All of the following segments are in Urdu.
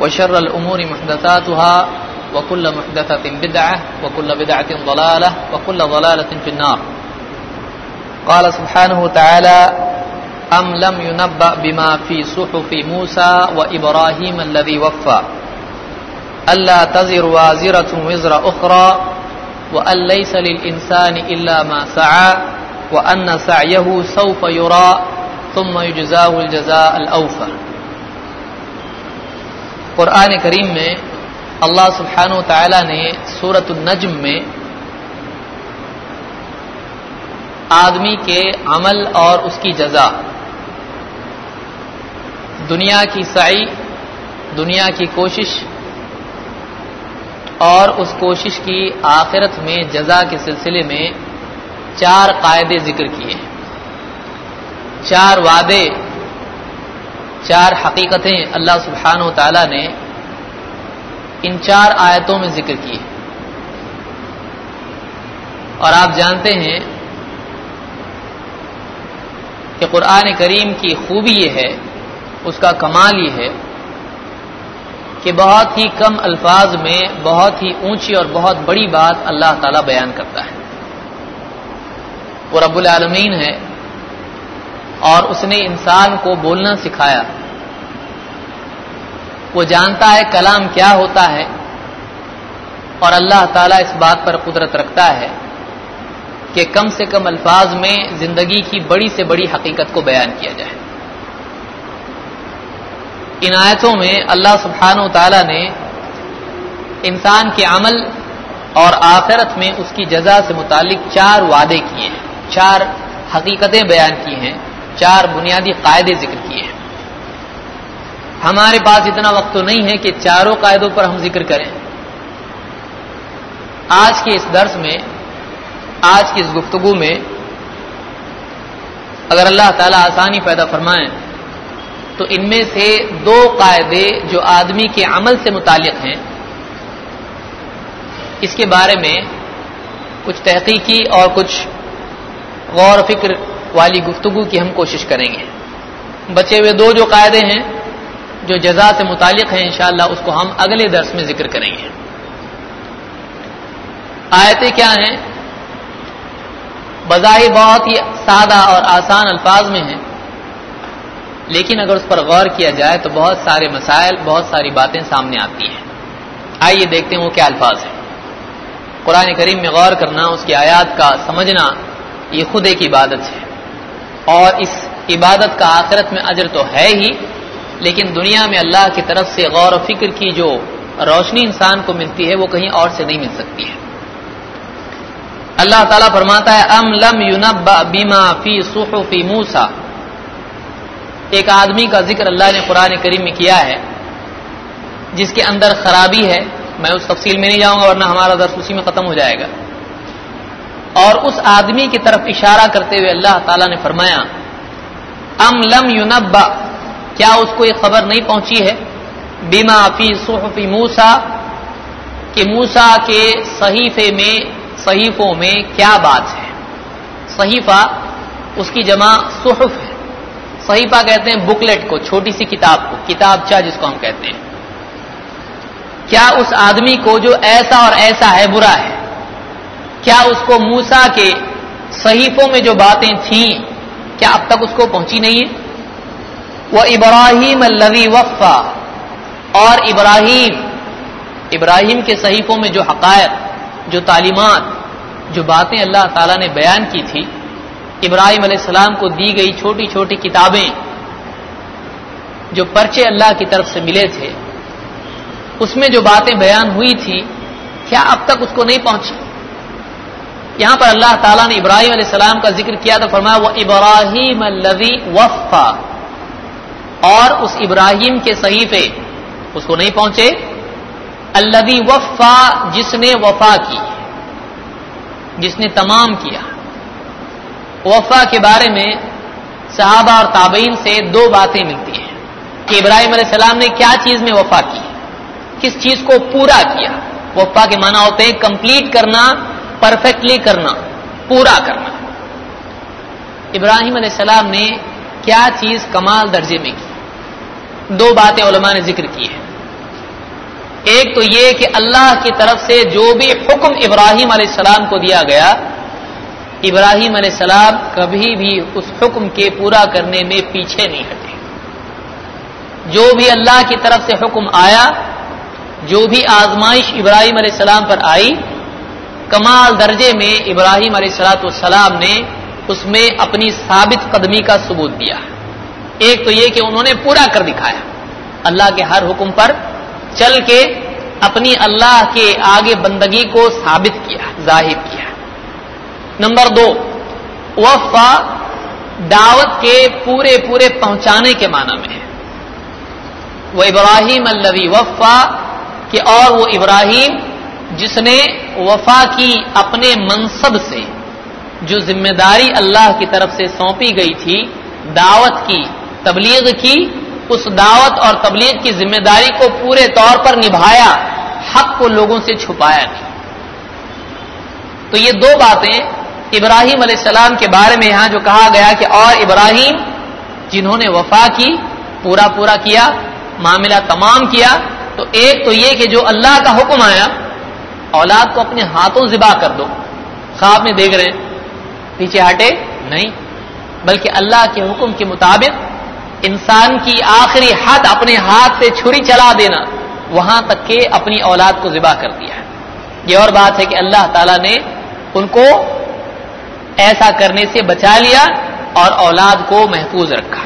وشر الأمور محدثاتها وكل محدثة بدعة وكل بدعة ضلالة وكل ضلالة في النار. قال سبحانه وتعالى أم لم ينبأ بما في صحف موسى وإبراهيم الذي وفى؟ ألا تزر وازرة وزر أخرى وأن ليس للإنسان إلا ما سعى وأن سعيه سوف يرى ثم يجزاه الجزاء الأوفى. قرآن کریم میں اللہ سبحانہ و تعالی نے سورت النجم میں آدمی کے عمل اور اس کی جزا، دنیا کی سعی، دنیا کی کوشش اور اس کوشش کی آخرت میں جزا کے سلسلے میں چار قاعدے ذکر کیے چار وعدے چار حقیقتیں اللہ سبحانہ و تعالی نے ان چار آیتوں میں ذکر کی اور آپ جانتے ہیں کہ قرآن کریم کی خوبی یہ ہے، اس کا کمال یہ ہے کہ بہت ہی کم الفاظ میں بہت ہی اونچی اور بہت بڑی بات اللہ تعالی بیان کرتا ہے۔ وہ رب العالمین ہے اور اس نے انسان کو بولنا سکھایا۔ وہ جانتا ہے کلام کیا ہوتا ہے اور اللہ تعالیٰ اس بات پر قدرت رکھتا ہے کہ کم سے کم الفاظ میں زندگی کی بڑی سے بڑی حقیقت کو بیان کیا جائے۔ ان آیتوں میں اللہ سبحانہ و تعالیٰ نے انسان کے عمل اور آخرت میں اس کی جزا سے متعلق چار وعدے کیے ہیں، چار حقیقتیں بیان کی ہیں۔ چار بنیادی قاعدے ذکر کیے ہیں۔ ہمارے پاس اتنا وقت تو نہیں ہے کہ چاروں قاعدوں پر ہم ذکر کریں۔ آج کے اس درس میں، آج کی اس گفتگو میں اگر اللہ تعالی آسانی پیدا فرمائیں، تو ان میں سے دو قاعدے جو آدمی کے عمل سے متعلق ہیں، اس کے بارے میں کچھ تحقیقی اور کچھ غور و فکر والی گفتگو کی ہم کوشش کریں گے۔ بچے ہوئے دو جو قاعدے ہیں، جو جزا سے متعلق ہیں، انشاءاللہ اس کو ہم اگلے درس میں ذکر کریں گے۔ آیتیں کیا ہیں؟ بظاہر بہت ہی سادہ اور آسان الفاظ میں ہیں، لیکن اگر اس پر غور کیا جائے تو بہت سارے مسائل، بہت ساری باتیں سامنے آتی ہیں۔ آئیے دیکھتے ہیں وہ کیا الفاظ ہیں۔ قرآن کریم میں غور کرنا، اس کی آیات کا سمجھنا، یہ خود ایک عبادت ہے۔ اور اس عبادت کا آخرت میں اجر تو ہے ہی، لیکن دنیا میں اللہ کی طرف سے غور و فکر کی جو روشنی انسان کو ملتی ہے، وہ کہیں اور سے نہیں مل سکتی ہے۔ اللہ تعالیٰ فرماتا ہے، ام لم یونبا بیما فی صحفی موسا ایک آدمی کا ذکر اللہ نے قرآن کریم میں کیا ہے، جس کے اندر خرابی ہے، میں اس تفصیل میں نہیں جاؤں گا، ورنہ ہمارا درس اسی میں ختم ہو جائے گا۔ اور اس آدمی کی طرف اشارہ کرتے ہوئے اللہ تعالیٰ نے فرمایا، ام لم یونبا کیا اس کو یہ خبر نہیں پہنچی ہے؟ بیما فی صحفی موسا کہ موسا کے صحیفے میں، صحیفوں میں کیا بات ہے؟ صحیفہ، اس کی جمع صحف ہے۔ صحیفہ کہتے ہیں بکلیٹ کو، چھوٹی سی کتاب کو، کتاب چاہ جس کو ہم کہتے ہیں۔ کیا اس آدمی کو جو ایسا اور ایسا ہے، برا ہے؟ کیا اس کو موسا کے صحیفوں میں جو باتیں تھیں، کیا اب تک اس کو پہنچی نہیں ہے وہ ابراہیم الوی وفا، اور ابراہیم ابراہیم کے صحیفوں میں جو حقائق، جو تعلیمات، جو باتیں اللہ تعالیٰ نے بیان کی تھی، ابراہیم علیہ السلام کو دی گئی چھوٹی چھوٹی کتابیں جو پرچے اللہ کی طرف سے ملے تھے، اس میں جو باتیں بیان ہوئی تھی کیا اب تک اس کو نہیں پہنچی؟ یہاں پر اللہ تعالیٰ نے ابراہیم علیہ السلام کا ذکر کیا تو فرمایا، وہ ابراہیم الوی وفا. اور اس ابراہیم کے صحیفے اس کو نہیں پہنچے الدی وفا جس نے وفا کی، جس نے تمام کیا۔ وفا کے بارے میں صحابہ اور تابعین سے دو باتیں ملتی ہیں کہ ابراہیم علیہ السلام نے کیا چیز میں وفا کی، کس چیز کو پورا کیا۔ وفا کے معنی ہوتے ہیں کمپلیٹ کرنا پرفیکٹلی کرنا، پورا کرنا۔ ابراہیم علیہ السلام نے کیا چیز کمال درجے میں کی؟ دو باتیں علماء نے ذکر کی ہے ایک تو یہ کہ اللہ کی طرف سے جو بھی حکم ابراہیم علیہ السلام کو دیا گیا، ابراہیم علیہ السلام کبھی بھی اس حکم کے پورا کرنے میں پیچھے نہیں ہٹے۔ جو بھی اللہ کی طرف سے حکم آیا، جو بھی آزمائش ابراہیم علیہ السلام پر آئی کمال درجے میں ابراہیم علیہ السلاۃ والسلام نے اس میں اپنی ثابت قدمی کا ثبوت دیا۔ ایک تو یہ کہ انہوں نے پورا کر دکھایا۔ اللہ کے ہر حکم پر چل کے اپنی اللہ کے آگے بندگی کو ثابت کیا، ظاہر کیا۔ نمبر دو، وفا دعوت کے پورے پورے پہنچانے کے معنی میں ہے۔ وہ ابراہیم الوی وفا، کہ اور وہ ابراہیم جس نے وفا کی اپنے منصب سے، جو ذمہ داری اللہ کی طرف سے سونپی گئی تھی، دعوت کی، تبلیغ کی، اس دعوت اور تبلیغ کی ذمہ داری کو پورے طور پر نبھایا، حق کو لوگوں سے چھپایا نہیں تو یہ دو باتیں ابراہیم علیہ السلام کے بارے میں یہاں جو کہا گیا کہ اور ابراہیم جنہوں نے وفا کی، پورا پورا کیا، معاملہ تمام کیا، تو ایک تو یہ کہ جو اللہ کا حکم آیا اولاد کو اپنے ہاتھوں ذبح کر دو۔ خواب میں دیکھ رہے ہیں۔ پیچھے ہٹے؟ نہیں۔ بلکہ اللہ کے حکم کے مطابق انسان کی آخری حد اپنے ہاتھ سے چھری چلا دینا، وہاں تک کہ اپنی اولاد کو ذبح کر دیا یہ اور بات ہے کہ اللہ تعالی نے ان کو ایسا کرنے سے بچا لیا اور اولاد کو محفوظ رکھا۔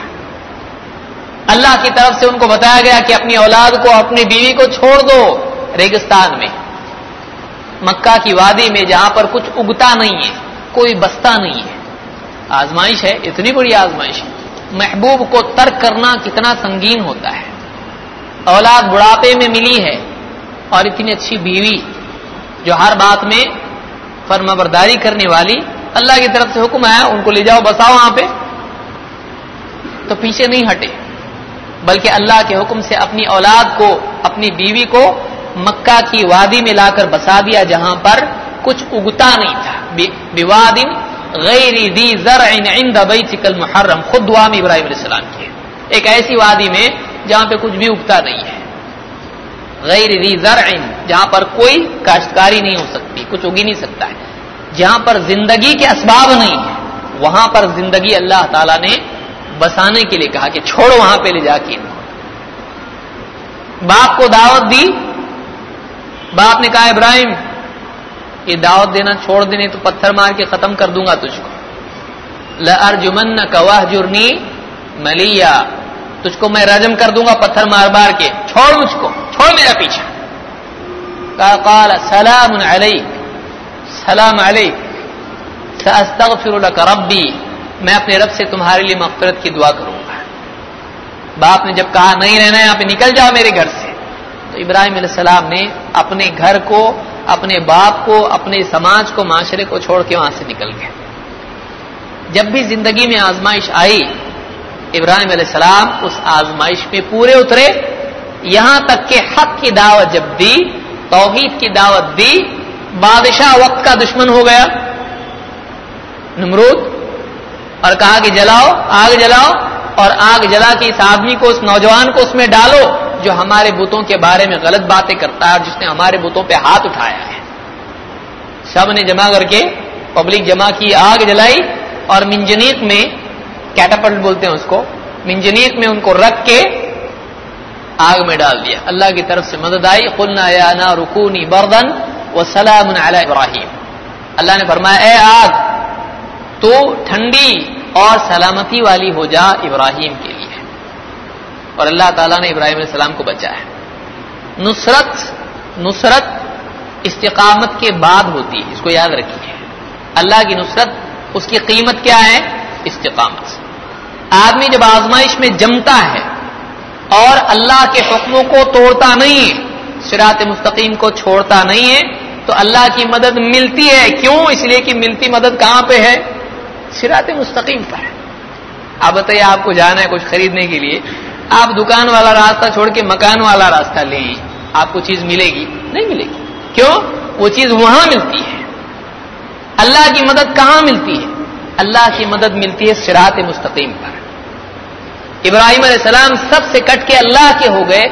اللہ کی طرف سے ان کو بتایا گیا کہ اپنی اولاد کو، اپنی بیوی کو چھوڑ دو ریگستان میں۔ مکہ کی وادی میں جہاں پر کچھ اگتا نہیں ہے، کوئی بستا نہیں ہے۔ آزمائش ہے، اتنی بڑی آزمائش ہے۔ محبوب کو ترک کرنا کتنا سنگین ہوتا ہے۔ اولاد بڑھاپے میں ملی ہے اور اتنی اچھی بیوی جو ہر بات میں فرما برداری کرنے والی اللہ کی طرف سے حکم آیا، ان کو لے جاؤ، بساؤ وہاں پہ۔ تو پیچھے نہیں ہٹے، بلکہ اللہ کے حکم سے اپنی اولاد کو، اپنی بیوی کو مکہ کی وادی میں لا کر بسا دیا جہاں پر کچھ اگتا نہیں تھا۔ بوادن غیر دی عند بیتک المحرم، خود دعا میں ابراہیم علیہ السلام کی ایک ایسی وادی میں جہاں پہ کچھ بھی اگتا نہیں ہے۔ غیر دی زرع، جہاں پر کوئی کاشتکاری نہیں ہو سکتی، کچھ اگی نہیں سکتا ہے۔ جہاں پر زندگی کے اسباب نہیں ہے، وہاں پر زندگی اللہ تعالی نے بسانے کے لیے کہا کہ چھوڑو وہاں پہ لے جا کے۔ باپ کو دعوت دی باپ نے کہا، ابراہیم، یہ دعوت دینا چھوڑ دینے تو پتھر مار کے ختم کر دوں گا تجھ کو۔ لرجمن کواہ جرنی ملیا تجھ کو میں رجم کر دوں گا پتھر مار مار کے۔ چھوڑ مجھ کو، چھوڑ میرا پیچھا۔ قال سلام علیک سلام علیک۔ ساستغفر لك ربی۔ میں اپنے رب سے تمہارے لیے مغفرت کی دعا کروں گا۔ باپ نے جب کہا، نہیں رہنا یہاں پہ نکل جاؤ میرے گھر سے۔ تو ابراہیم علیہ السلام نے اپنے گھر کو، اپنے باپ کو، اپنے سماج کو، معاشرے کو چھوڑ کے وہاں سے نکل گئے۔ جب بھی زندگی میں آزمائش آئی، ابراہیم علیہ السلام اس آزمائش میں پورے اترے۔ یہاں تک کہ حق کی دعوت جب دی، توحید کی دعوت دی، بادشاہ وقت کا دشمن ہو گیا۔ نمرود، اور کہا کہ جلاؤ، آگ جلاؤ، اور آگ جلا کے اس آدمی کو، اس نوجوان کو اس میں ڈالو۔ جو ہمارے بتوں کے بارے میں غلط باتیں کرتا ہے اور جس نے ہمارے بتوں پہ ہاتھ اٹھایا ہے۔ سب نے جمع کر کے پبلک جمع کی، آگ جلائی اور منجنیت میں کیٹاپلٹ بولتے ہیں اس کو۔ منجنیت میں ان کو رکھ کے آگ میں ڈال دیا۔ اللہ کی طرف سے مدد آئی۔ قلنا یا نا رکونی بردن و سلام علی ابراہیم۔ اللہ نے فرمایا، اے آگ، تو ٹھنڈی اور سلامتی والی ہو جا ابراہیم کے لیے۔ اور اللہ تعالیٰ نے ابراہیم علیہ السلام کو بچایا نصرت نصرت استقامت کے بعد ہوتی ہے، اس کو یاد رکھیے۔ اللہ کی نصرت، اس کی قیمت کیا ہے؟ استقامت۔ آدمی جب آزمائش میں جمتا ہے اور اللہ کے حکموں کو توڑتا نہیں ہے سرات مستقیم کو چھوڑتا نہیں ہے، تو اللہ کی مدد ملتی ہے۔ کیوں؟ اس لیے کہ ملتی مدد کہاں پہ ہے؟ سرات مستقیم پر ہے۔ آپ بتائیے آپ کو جانا ہے کچھ خریدنے کے لیے۔ آپ دکان والا راستہ چھوڑ کے مکان والا راستہ لیں، آپ کو چیز ملے گی؟ نہیں ملے گی۔ کیوں؟ وہ چیز وہاں ملتی ہے۔ اللہ کی مدد کہاں ملتی ہے؟ اللہ کی مدد ملتی ہے سرات مستقیم پر۔ ابراہیم علیہ السلام سب سے کٹ کے اللہ کے ہو گئے،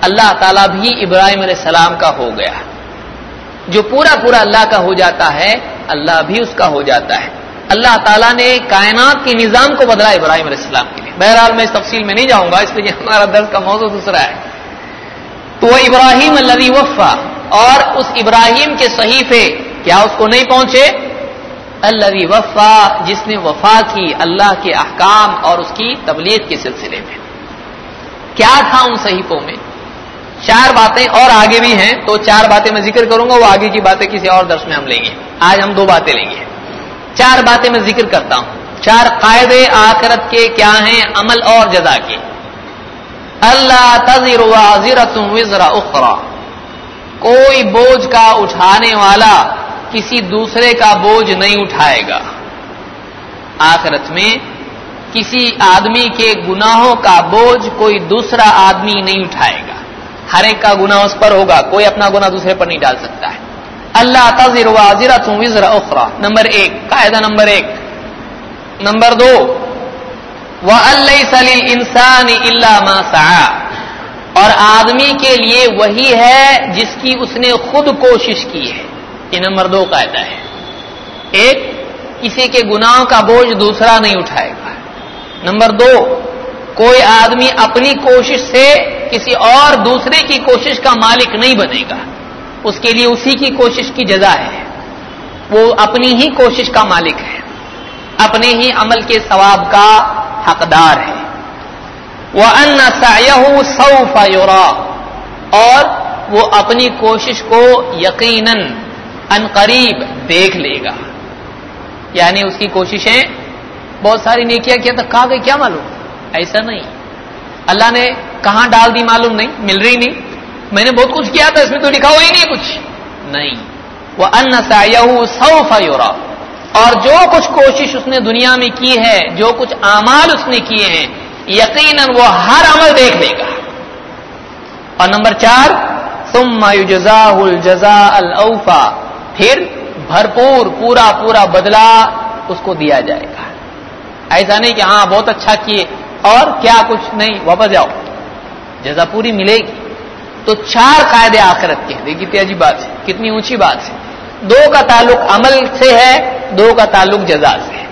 اللہ تعالیٰ بھی ابراہیم علیہ السلام کا ہو گیا۔ جو پورا پورا اللہ کا ہو جاتا ہے، اللہ بھی اس کا ہو جاتا ہے۔ اللہ تعالیٰ نے کائنات کے نظام کو بدلا ابراہیم علیہ السلام کے لیے۔ بہرحال میں اس تفصیل میں نہیں جاؤں گا، اس لیے ہمارا درد کا موضوع دوسرا ہے۔ تو وہ ابراہیم اللہ وفا اور اس ابراہیم کے صحیفے کیا اس کو نہیں پہنچے؟ اللہ وفا، جس نے وفا کی اللہ کے احکام اور اس کی تبلیغ کے سلسلے میں۔ کیا تھا ان صحیفوں میں؟ چار باتیں اور آگے بھی ہیں، تو چار باتیں میں ذکر کروں گا، وہ آگے کی باتیں کسی اور درس میں ہم لیں گے۔ آج ہم دو باتیں لیں گے۔ چار باتیں میں ذکر کرتا ہوں۔ چار قاعدے آخرت کے کیا ہیں؟ عمل اور جزا کے۔ اللہ تذر وزرا اخرا۔ کوئی بوجھ کا اٹھانے والا کسی دوسرے کا بوجھ نہیں اٹھائے گا۔ آخرت میں کسی آدمی کے گناہوں کا بوجھ کوئی دوسرا آدمی نہیں اٹھائے گا۔ ہر ایک کا گنا اس پر ہوگا، کوئی اپنا گنا دوسرے پر نہیں ڈال سکتا ہے۔ اللہ تذر وزرا اخرا نمبر ایک. قاعدہ نمبر ایک. نمبر دو. وہ اللہ سلی انسان اللہ ماسا اور آدمی کے لیے وہی ہے جس کی اس نے خود کوشش کی ہے. یہ نمبر دو قاعدہ ہے. ایک، کسی کے گناہوں کا بوجھ دوسرا نہیں اٹھائے گا. نمبر دو، کوئی آدمی اپنی کوشش سے کسی اور دوسرے کی کوشش کا مالک نہیں بنے گا. اس کے لیے اسی کی کوشش کی جزا ہے۔ وہ اپنی ہی کوشش کا مالک ہے۔ اپنے ہی عمل کے ثواب کا حقدار ہے۔ وہ ان سوف یورا اور وہ اپنی کوشش کو یقیناً ان قریب دیکھ لے گا۔ یعنی اس کی کوششیں بہت ساری نیکیاں کیا تھا کہا گئی کیا معلوم؟ ایسا نہیں۔ اللہ نے کہاں ڈال دی معلوم نہیں، مل رہی نہیں۔ میں نے بہت کچھ کیا تھا، اس میں تو لکھا ہوا ہی نہیں کچھ۔ نہیں۔ وہ ان سوف یورا اور جو کچھ کوشش اس نے دنیا میں کی ہے، جو کچھ اعمال اس نے کیے ہیں، یقیناً وہ ہر عمل دیکھ لے گا۔ اور نمبر چار، ثم جزا الجزا الفا پھر بھرپور، پورا پورا بدلا اس کو دیا جائے گا۔ ایسا نہیں کہ ہاں بہت اچھا کیے اور کیا کچھ نہیں، واپس جاؤ۔ جزا پوری ملے گی۔ تو چار قاعدے آخرت کے دیکھیے کتنی عجیب بات ہے۔ کتنی اونچی بات ہے۔ دو کا تعلق عمل سے ہے، دو کا تعلق جزا سے ہے۔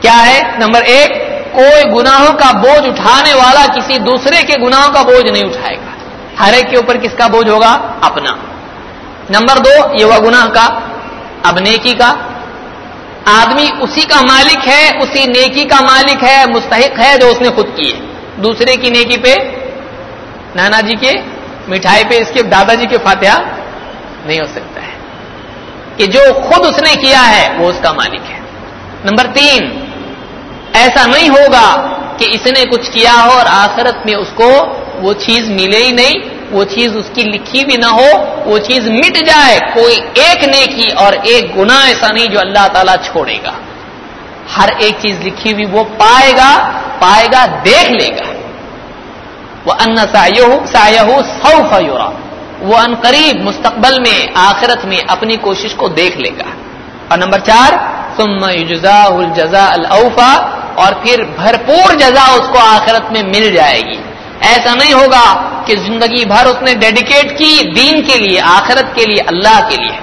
کیا ہے؟ نمبر ایک، کوئی گناہوں کا بوجھ اٹھانے والا کسی دوسرے کے گناہوں کا بوجھ نہیں اٹھائے گا۔ ہر ایک کے اوپر کس کا بوجھ ہوگا؟ اپنا۔ نمبر دو، یہ ہوا گناہ کا، اب نیکی کا۔ آدمی اسی کا مالک ہے، اسی نیکی کا مالک ہے، مستحق ہے جو اس نے خود کی ہے۔ دوسرے کی نیکی پہ نانا جی کے مٹھائی پہ اس کے دادا جی کے فاتحہ نہیں ہو سکتا ہے۔ کہ جو خود اس نے کیا ہے، وہ اس کا مالک ہے۔ نمبر تین، ایسا نہیں ہوگا کہ اس نے کچھ کیا ہو اور آخرت میں اس کو وہ چیز ملے ہی نہیں، وہ چیز اس کی لکھی بھی نہ ہو، وہ چیز مٹ جائے۔ کوئی ایک نیکی اور ایک گنا ایسا نہیں جو اللہ تعالیٰ چھوڑے گا۔ ہر ایک چیز لکھی ہوئی وہ پائے گا پائے گا، دیکھ لے گا۔ وہ ان سایہ سو وہ ان قریب مستقبل میں، آخرت میں اپنی کوشش کو دیکھ لے گا۔ اور نمبر چار، ثم جزا الجزا الفا اور پھر بھرپور جزا اس کو آخرت میں مل جائے گی۔ ایسا نہیں ہوگا کہ زندگی بھر اس نے ڈیڈیکیٹ کی دین کے لیے، آخرت کے لیے، اللہ کے لیے۔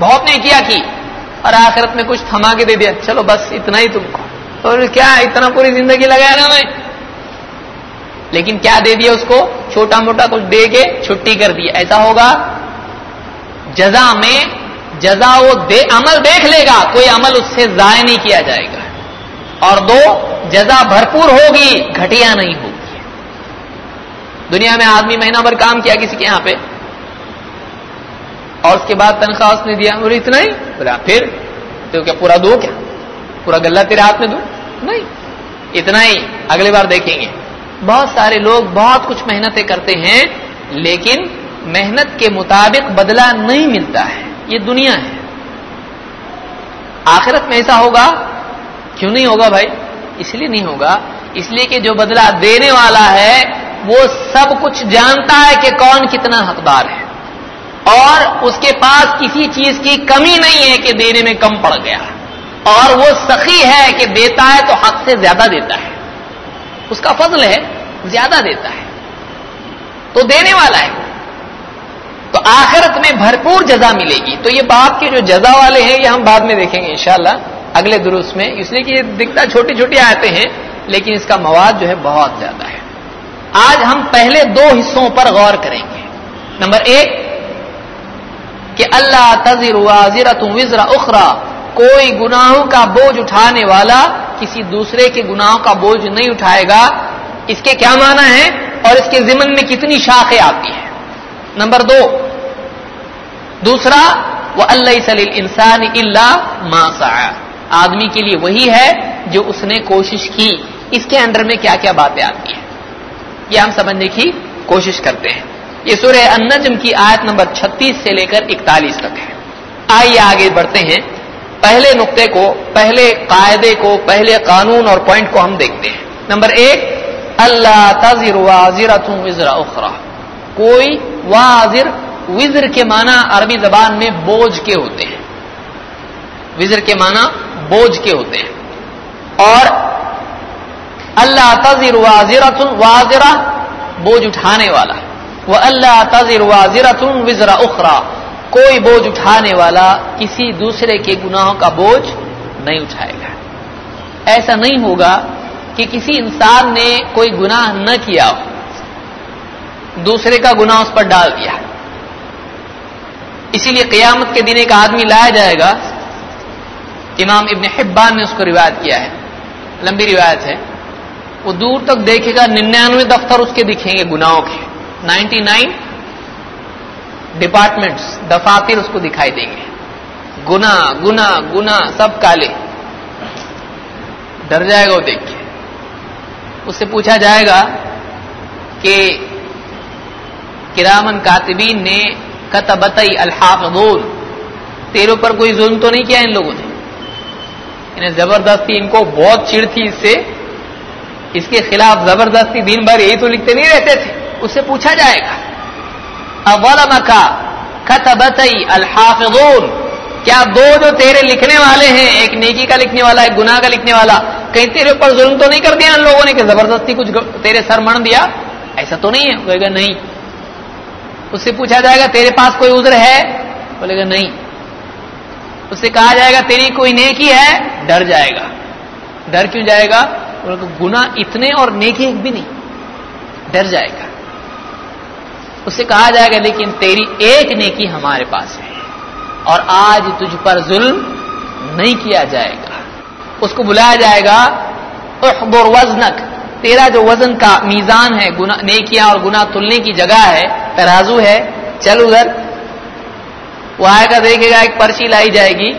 بہت نے کیا کی، اور آخرت میں کچھ تھما کے دے دیا۔ چلو بس، اتنا ہی تم کو۔ اور کیا، اتنا پوری زندگی لگایا نا میں؟ لیکن کیا دے دیا اس کو؟ چھوٹا موٹا کچھ دے کے چھٹی کر دی۔ ایسا ہوگا؟ جزا میں جزا وہ دے عمل دیکھ لے گا، کوئی عمل اس سے ضائع نہیں کیا جائے گا۔ اور دو، جزا بھرپور ہوگی، گھٹیا نہیں ہوگی۔ دنیا میں آدمی مہینہ بھر کام کیا کسی کے یہاں پہ؟ اور اس کے بعد تنخواہ اس نے دیا۔ اور اتنا ہی؟ بولا پھر تو کیا پورا دو کیا؟ پورا گلہ تیرے ہاتھ میں دو؟ نہیں، اتنا ہی۔ اگلی بار دیکھیں گے۔ بہت سارے لوگ بہت کچھ محنتیں کرتے ہیں، لیکن محنت کے مطابق بدلہ نہیں ملتا ہے۔ یہ دنیا ہے۔ آخرت میں ایسا ہوگا؟ کیوں نہیں ہوگا بھائی؟ اس لیے نہیں ہوگا۔ اس لیے کہ جو بدلہ دینے والا ہے، وہ سب کچھ جانتا ہے کہ کون کتنا حقدار ہے۔ اور اس کے پاس کسی چیز کی کمی نہیں ہے کہ دینے میں کم پڑ گیا۔ اور وہ سخی ہے کہ دیتا ہے تو حق سے زیادہ دیتا ہے۔ اس کا فضل ہے، زیادہ دیتا ہے۔ تو دینے والا ہے۔ تو آخرت میں بھرپور جزا ملے گی۔ تو یہ باپ کے جو جزا والے ہیں، یہ ہم بعد میں دیکھیں گے انشاءاللہ۔ اگلے درست میں۔ اس لیے کہ یہ دکھتا چھوٹی چھوٹی آتے ہیں، لیکن اس کا مواد جو ہے بہت زیادہ ہے۔ آج ہم پہلے دو حصوں پر غور کریں گے۔ نمبر ایک، کہ اللہ تذر واضرت وزرا اخرا کوئی گناہوں کا بوجھ اٹھانے والا کسی دوسرے کے گناہوں کا بوجھ نہیں اٹھائے گا۔ اس کے کیا معنی ہے اور اس کے ضمن میں کتنی شاخیں آتی ہیں؟ نمبر دو۔ دوسرا وہ اللہ سلیل انسان اللہ ماسا آدمی کے لیے وہی ہے جو اس نے کوشش کی۔ اس کے انڈر میں کیا کیا باتیں آتی ہیں؟ یہ ہم سمجھنے کی کوشش کرتے ہیں۔ یہ سورہ النجم کی آیت نمبر چھتیس سے لے کر اکتالیس تک ہے۔ آئیے آگے بڑھتے ہیں۔ پہلے نقطے کو، پہلے قاعدے کو، پہلے قانون اور پوائنٹ کو ہم دیکھتے ہیں۔ نمبر ایک، اللہ تذر واضر وزرا اخرا کوئی واضر وزر کے معنی عربی زبان میں بوجھ کے ہوتے ہیں۔ وزر کے معنی بوجھ کے ہوتے ہیں۔ اور اللہ تذر واضرت واضرہ بوجھ اٹھانے والا۔ وہ اللہ تذر واضرت وزرا اخرا کوئی بوجھ اٹھانے والا کسی دوسرے کے گناہوں کا بوجھ نہیں اٹھائے گا۔ ایسا نہیں ہوگا کہ کسی انسان نے کوئی گناہ نہ کیا ہو، دوسرے کا گناہ اس پر ڈال دیا۔ اسی لیے قیامت کے دن ایک آدمی لایا جائے گا۔ امام ابن حبان نے اس کو روایت کیا ہے۔ لمبی روایت ہے۔ وہ دور تک دیکھے گا، ننانوے دفتر اس کے دکھیں گے، گناہوں کے۔ نائنٹی نائن ڈپارٹمنٹس، دفاتر اس کو دکھائی دیں گے۔ گنا گنا گنا سب کالے۔ ڈر جائے گا وہ دیکھ کے۔ اس سے پوچھا جائے گا کہ کرامن کاتبین نے کتبتئی الحافظون۔ تیروں پر کوئی ظلم تو نہیں کیا ان لوگوں نے؟ انہیں زبردستی ان کو بہت چڑ تھی اس سے۔ اس کے خلاف زبردستی دن بھر یہی تو لکھتے نہیں رہتے تھے۔ اس سے پوچھا جائے گا اولم کا کتبتئی الحافظون کیا دو جو تیرے لکھنے والے ہیں، ایک نیکی کا لکھنے والا، ایک گناہ کا لکھنے والا، کہیں تیرے اوپر ظلم تو نہیں کر دیا ان لوگوں نے کہ زبردستی کچھ تیرے سر مڑ دیا؟ ایسا تو نہیں ہے۔ کہے گا نہیں۔ اس سے پوچھا جائے گا، تیرے پاس کوئی عذر ہے؟ بولے گا نہیں۔ اس سے کہا جائے گا، تیری کوئی نیکی ہے؟ ڈر جائے گا۔ ڈر کیوں جائے گا؟ گنا اتنے اور نیکی ایک بھی نہیں۔ ڈر جائے گا۔ اس سے کہا جائے گا، لیکن تیری ایک نیکی ہمارے پاس ہے۔ اور آج تجھ پر ظلم نہیں کیا جائے گا۔ اس کو بلایا جائے گا، احضر وزنک۔ تیرا جو وزن کا میزان ہے نیکیاں اور گنا تلنے کی جگہ ہے، ترازو ہے، چل ادھر۔ وہ آئے گا، دیکھے گا، ایک پرچی لائی جائے گی۔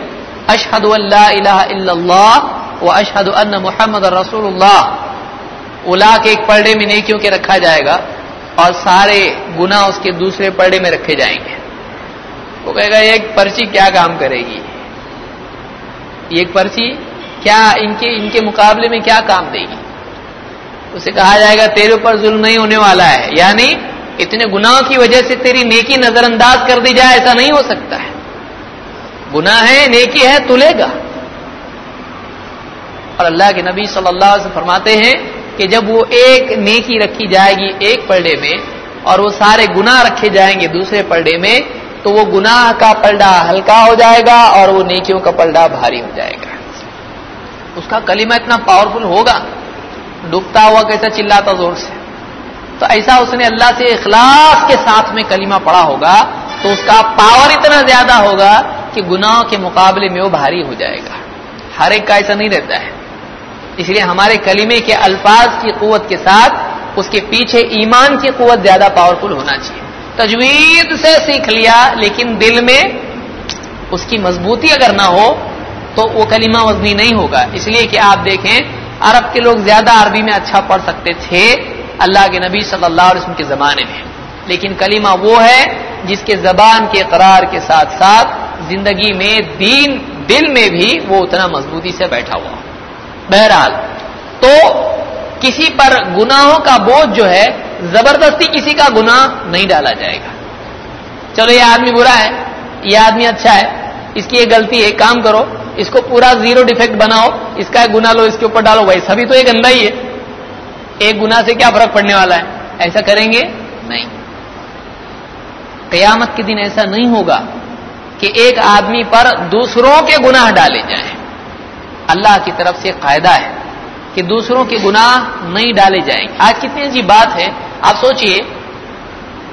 اشحد اللہ الہ الا اللہ و اشحد ان محمد رسول اللہ۔ الا کے ایک پرڈے میں نیکیوں کے رکھا جائے گا۔ اور سارے گنا اس کے دوسرے پرڈے میں رکھے جائیں گے۔ وہ کہے گا ایک پرچی کیا کام کرے گی؟ ایک پرچی کیا ان کے ان کے مقابلے میں کیا کام دے گی؟ اسے کہا جائے گا، تیرے اوپر ظلم نہیں ہونے والا ہے۔ یعنی اتنے گناہوں کی وجہ سے تیری نیکی نظر انداز کر دی جائے، ایسا نہیں ہو سکتا ہے۔ گنا ہے، نیکی ہے تلے گا۔ اور اللہ کے نبی صلی اللہ علیہ وسلم فرماتے ہیں کہ جب وہ ایک نیکی رکھی جائے گی ایک پلڈے میں اور وہ سارے گنا رکھے جائیں گے دوسرے پلڈے میں، تو وہ گناہ کا پلڈا ہلکا ہو جائے گا اور وہ نیکیوں کا پلڈا بھاری ہو جائے گا۔ اس کا کلمہ اتنا پاورفل ہوگا، ڈوبتا ہوا کیسا چلاتا زور سے۔ تو ایسا اس نے اللہ سے اخلاص کے ساتھ میں کلمہ پڑا ہوگا، تو اس کا پاور اتنا زیادہ ہوگا کہ گناہوں کے مقابلے میں وہ بھاری ہو جائے گا۔ ہر ایک کا ایسا نہیں رہتا ہے۔ اس لیے ہمارے کلمے کے الفاظ کی قوت کے ساتھ اس کے پیچھے ایمان کی قوت زیادہ پاورفل ہونا چاہیے۔ تجوید سے سیکھ لیا، لیکن دل میں اس کی مضبوطی اگر نہ ہو، تو وہ کلمہ وزنی نہیں ہوگا۔ اس لیے کہ آپ دیکھیں، عرب کے لوگ زیادہ عربی میں اچھا پڑھ سکتے تھے اللہ کے نبی صلی اللہ علیہ وسلم کے زمانے میں۔ لیکن کلمہ وہ ہے جس کے زبان کے قرار کے ساتھ ساتھ زندگی میں، دین، دل میں بھی وہ اتنا مضبوطی سے بیٹھا ہوا۔ بہرحال، تو کسی پر گناہوں کا بوجھ جو ہے، زبردستی کسی کا گناہ نہیں ڈالا جائے گا۔ چلو، یہ آدمی برا ہے، یہ آدمی اچھا ہے، اس کی یہ غلطی ہے، کام کرو، اس کو پورا زیرو ڈیفیکٹ بناؤ، اس کا گنا لو، اس کے اوپر ڈالو۔ بھائی، سبھی تو ایک گندا ہی ہے۔ ایک گنا سے کیا فرق پڑنے والا ہے؟ ایسا کریں گے؟ نہیں۔ قیامت کے دن ایسا نہیں ہوگا کہ ایک آدمی پر دوسروں کے گناہ ڈالے جائیں۔ اللہ کی طرف سے قاعدہ ہے کہ دوسروں کے گناہ نہیں ڈالے جائیں گے۔ آج کتنی عجیب بات ہے۔ آپ سوچئے،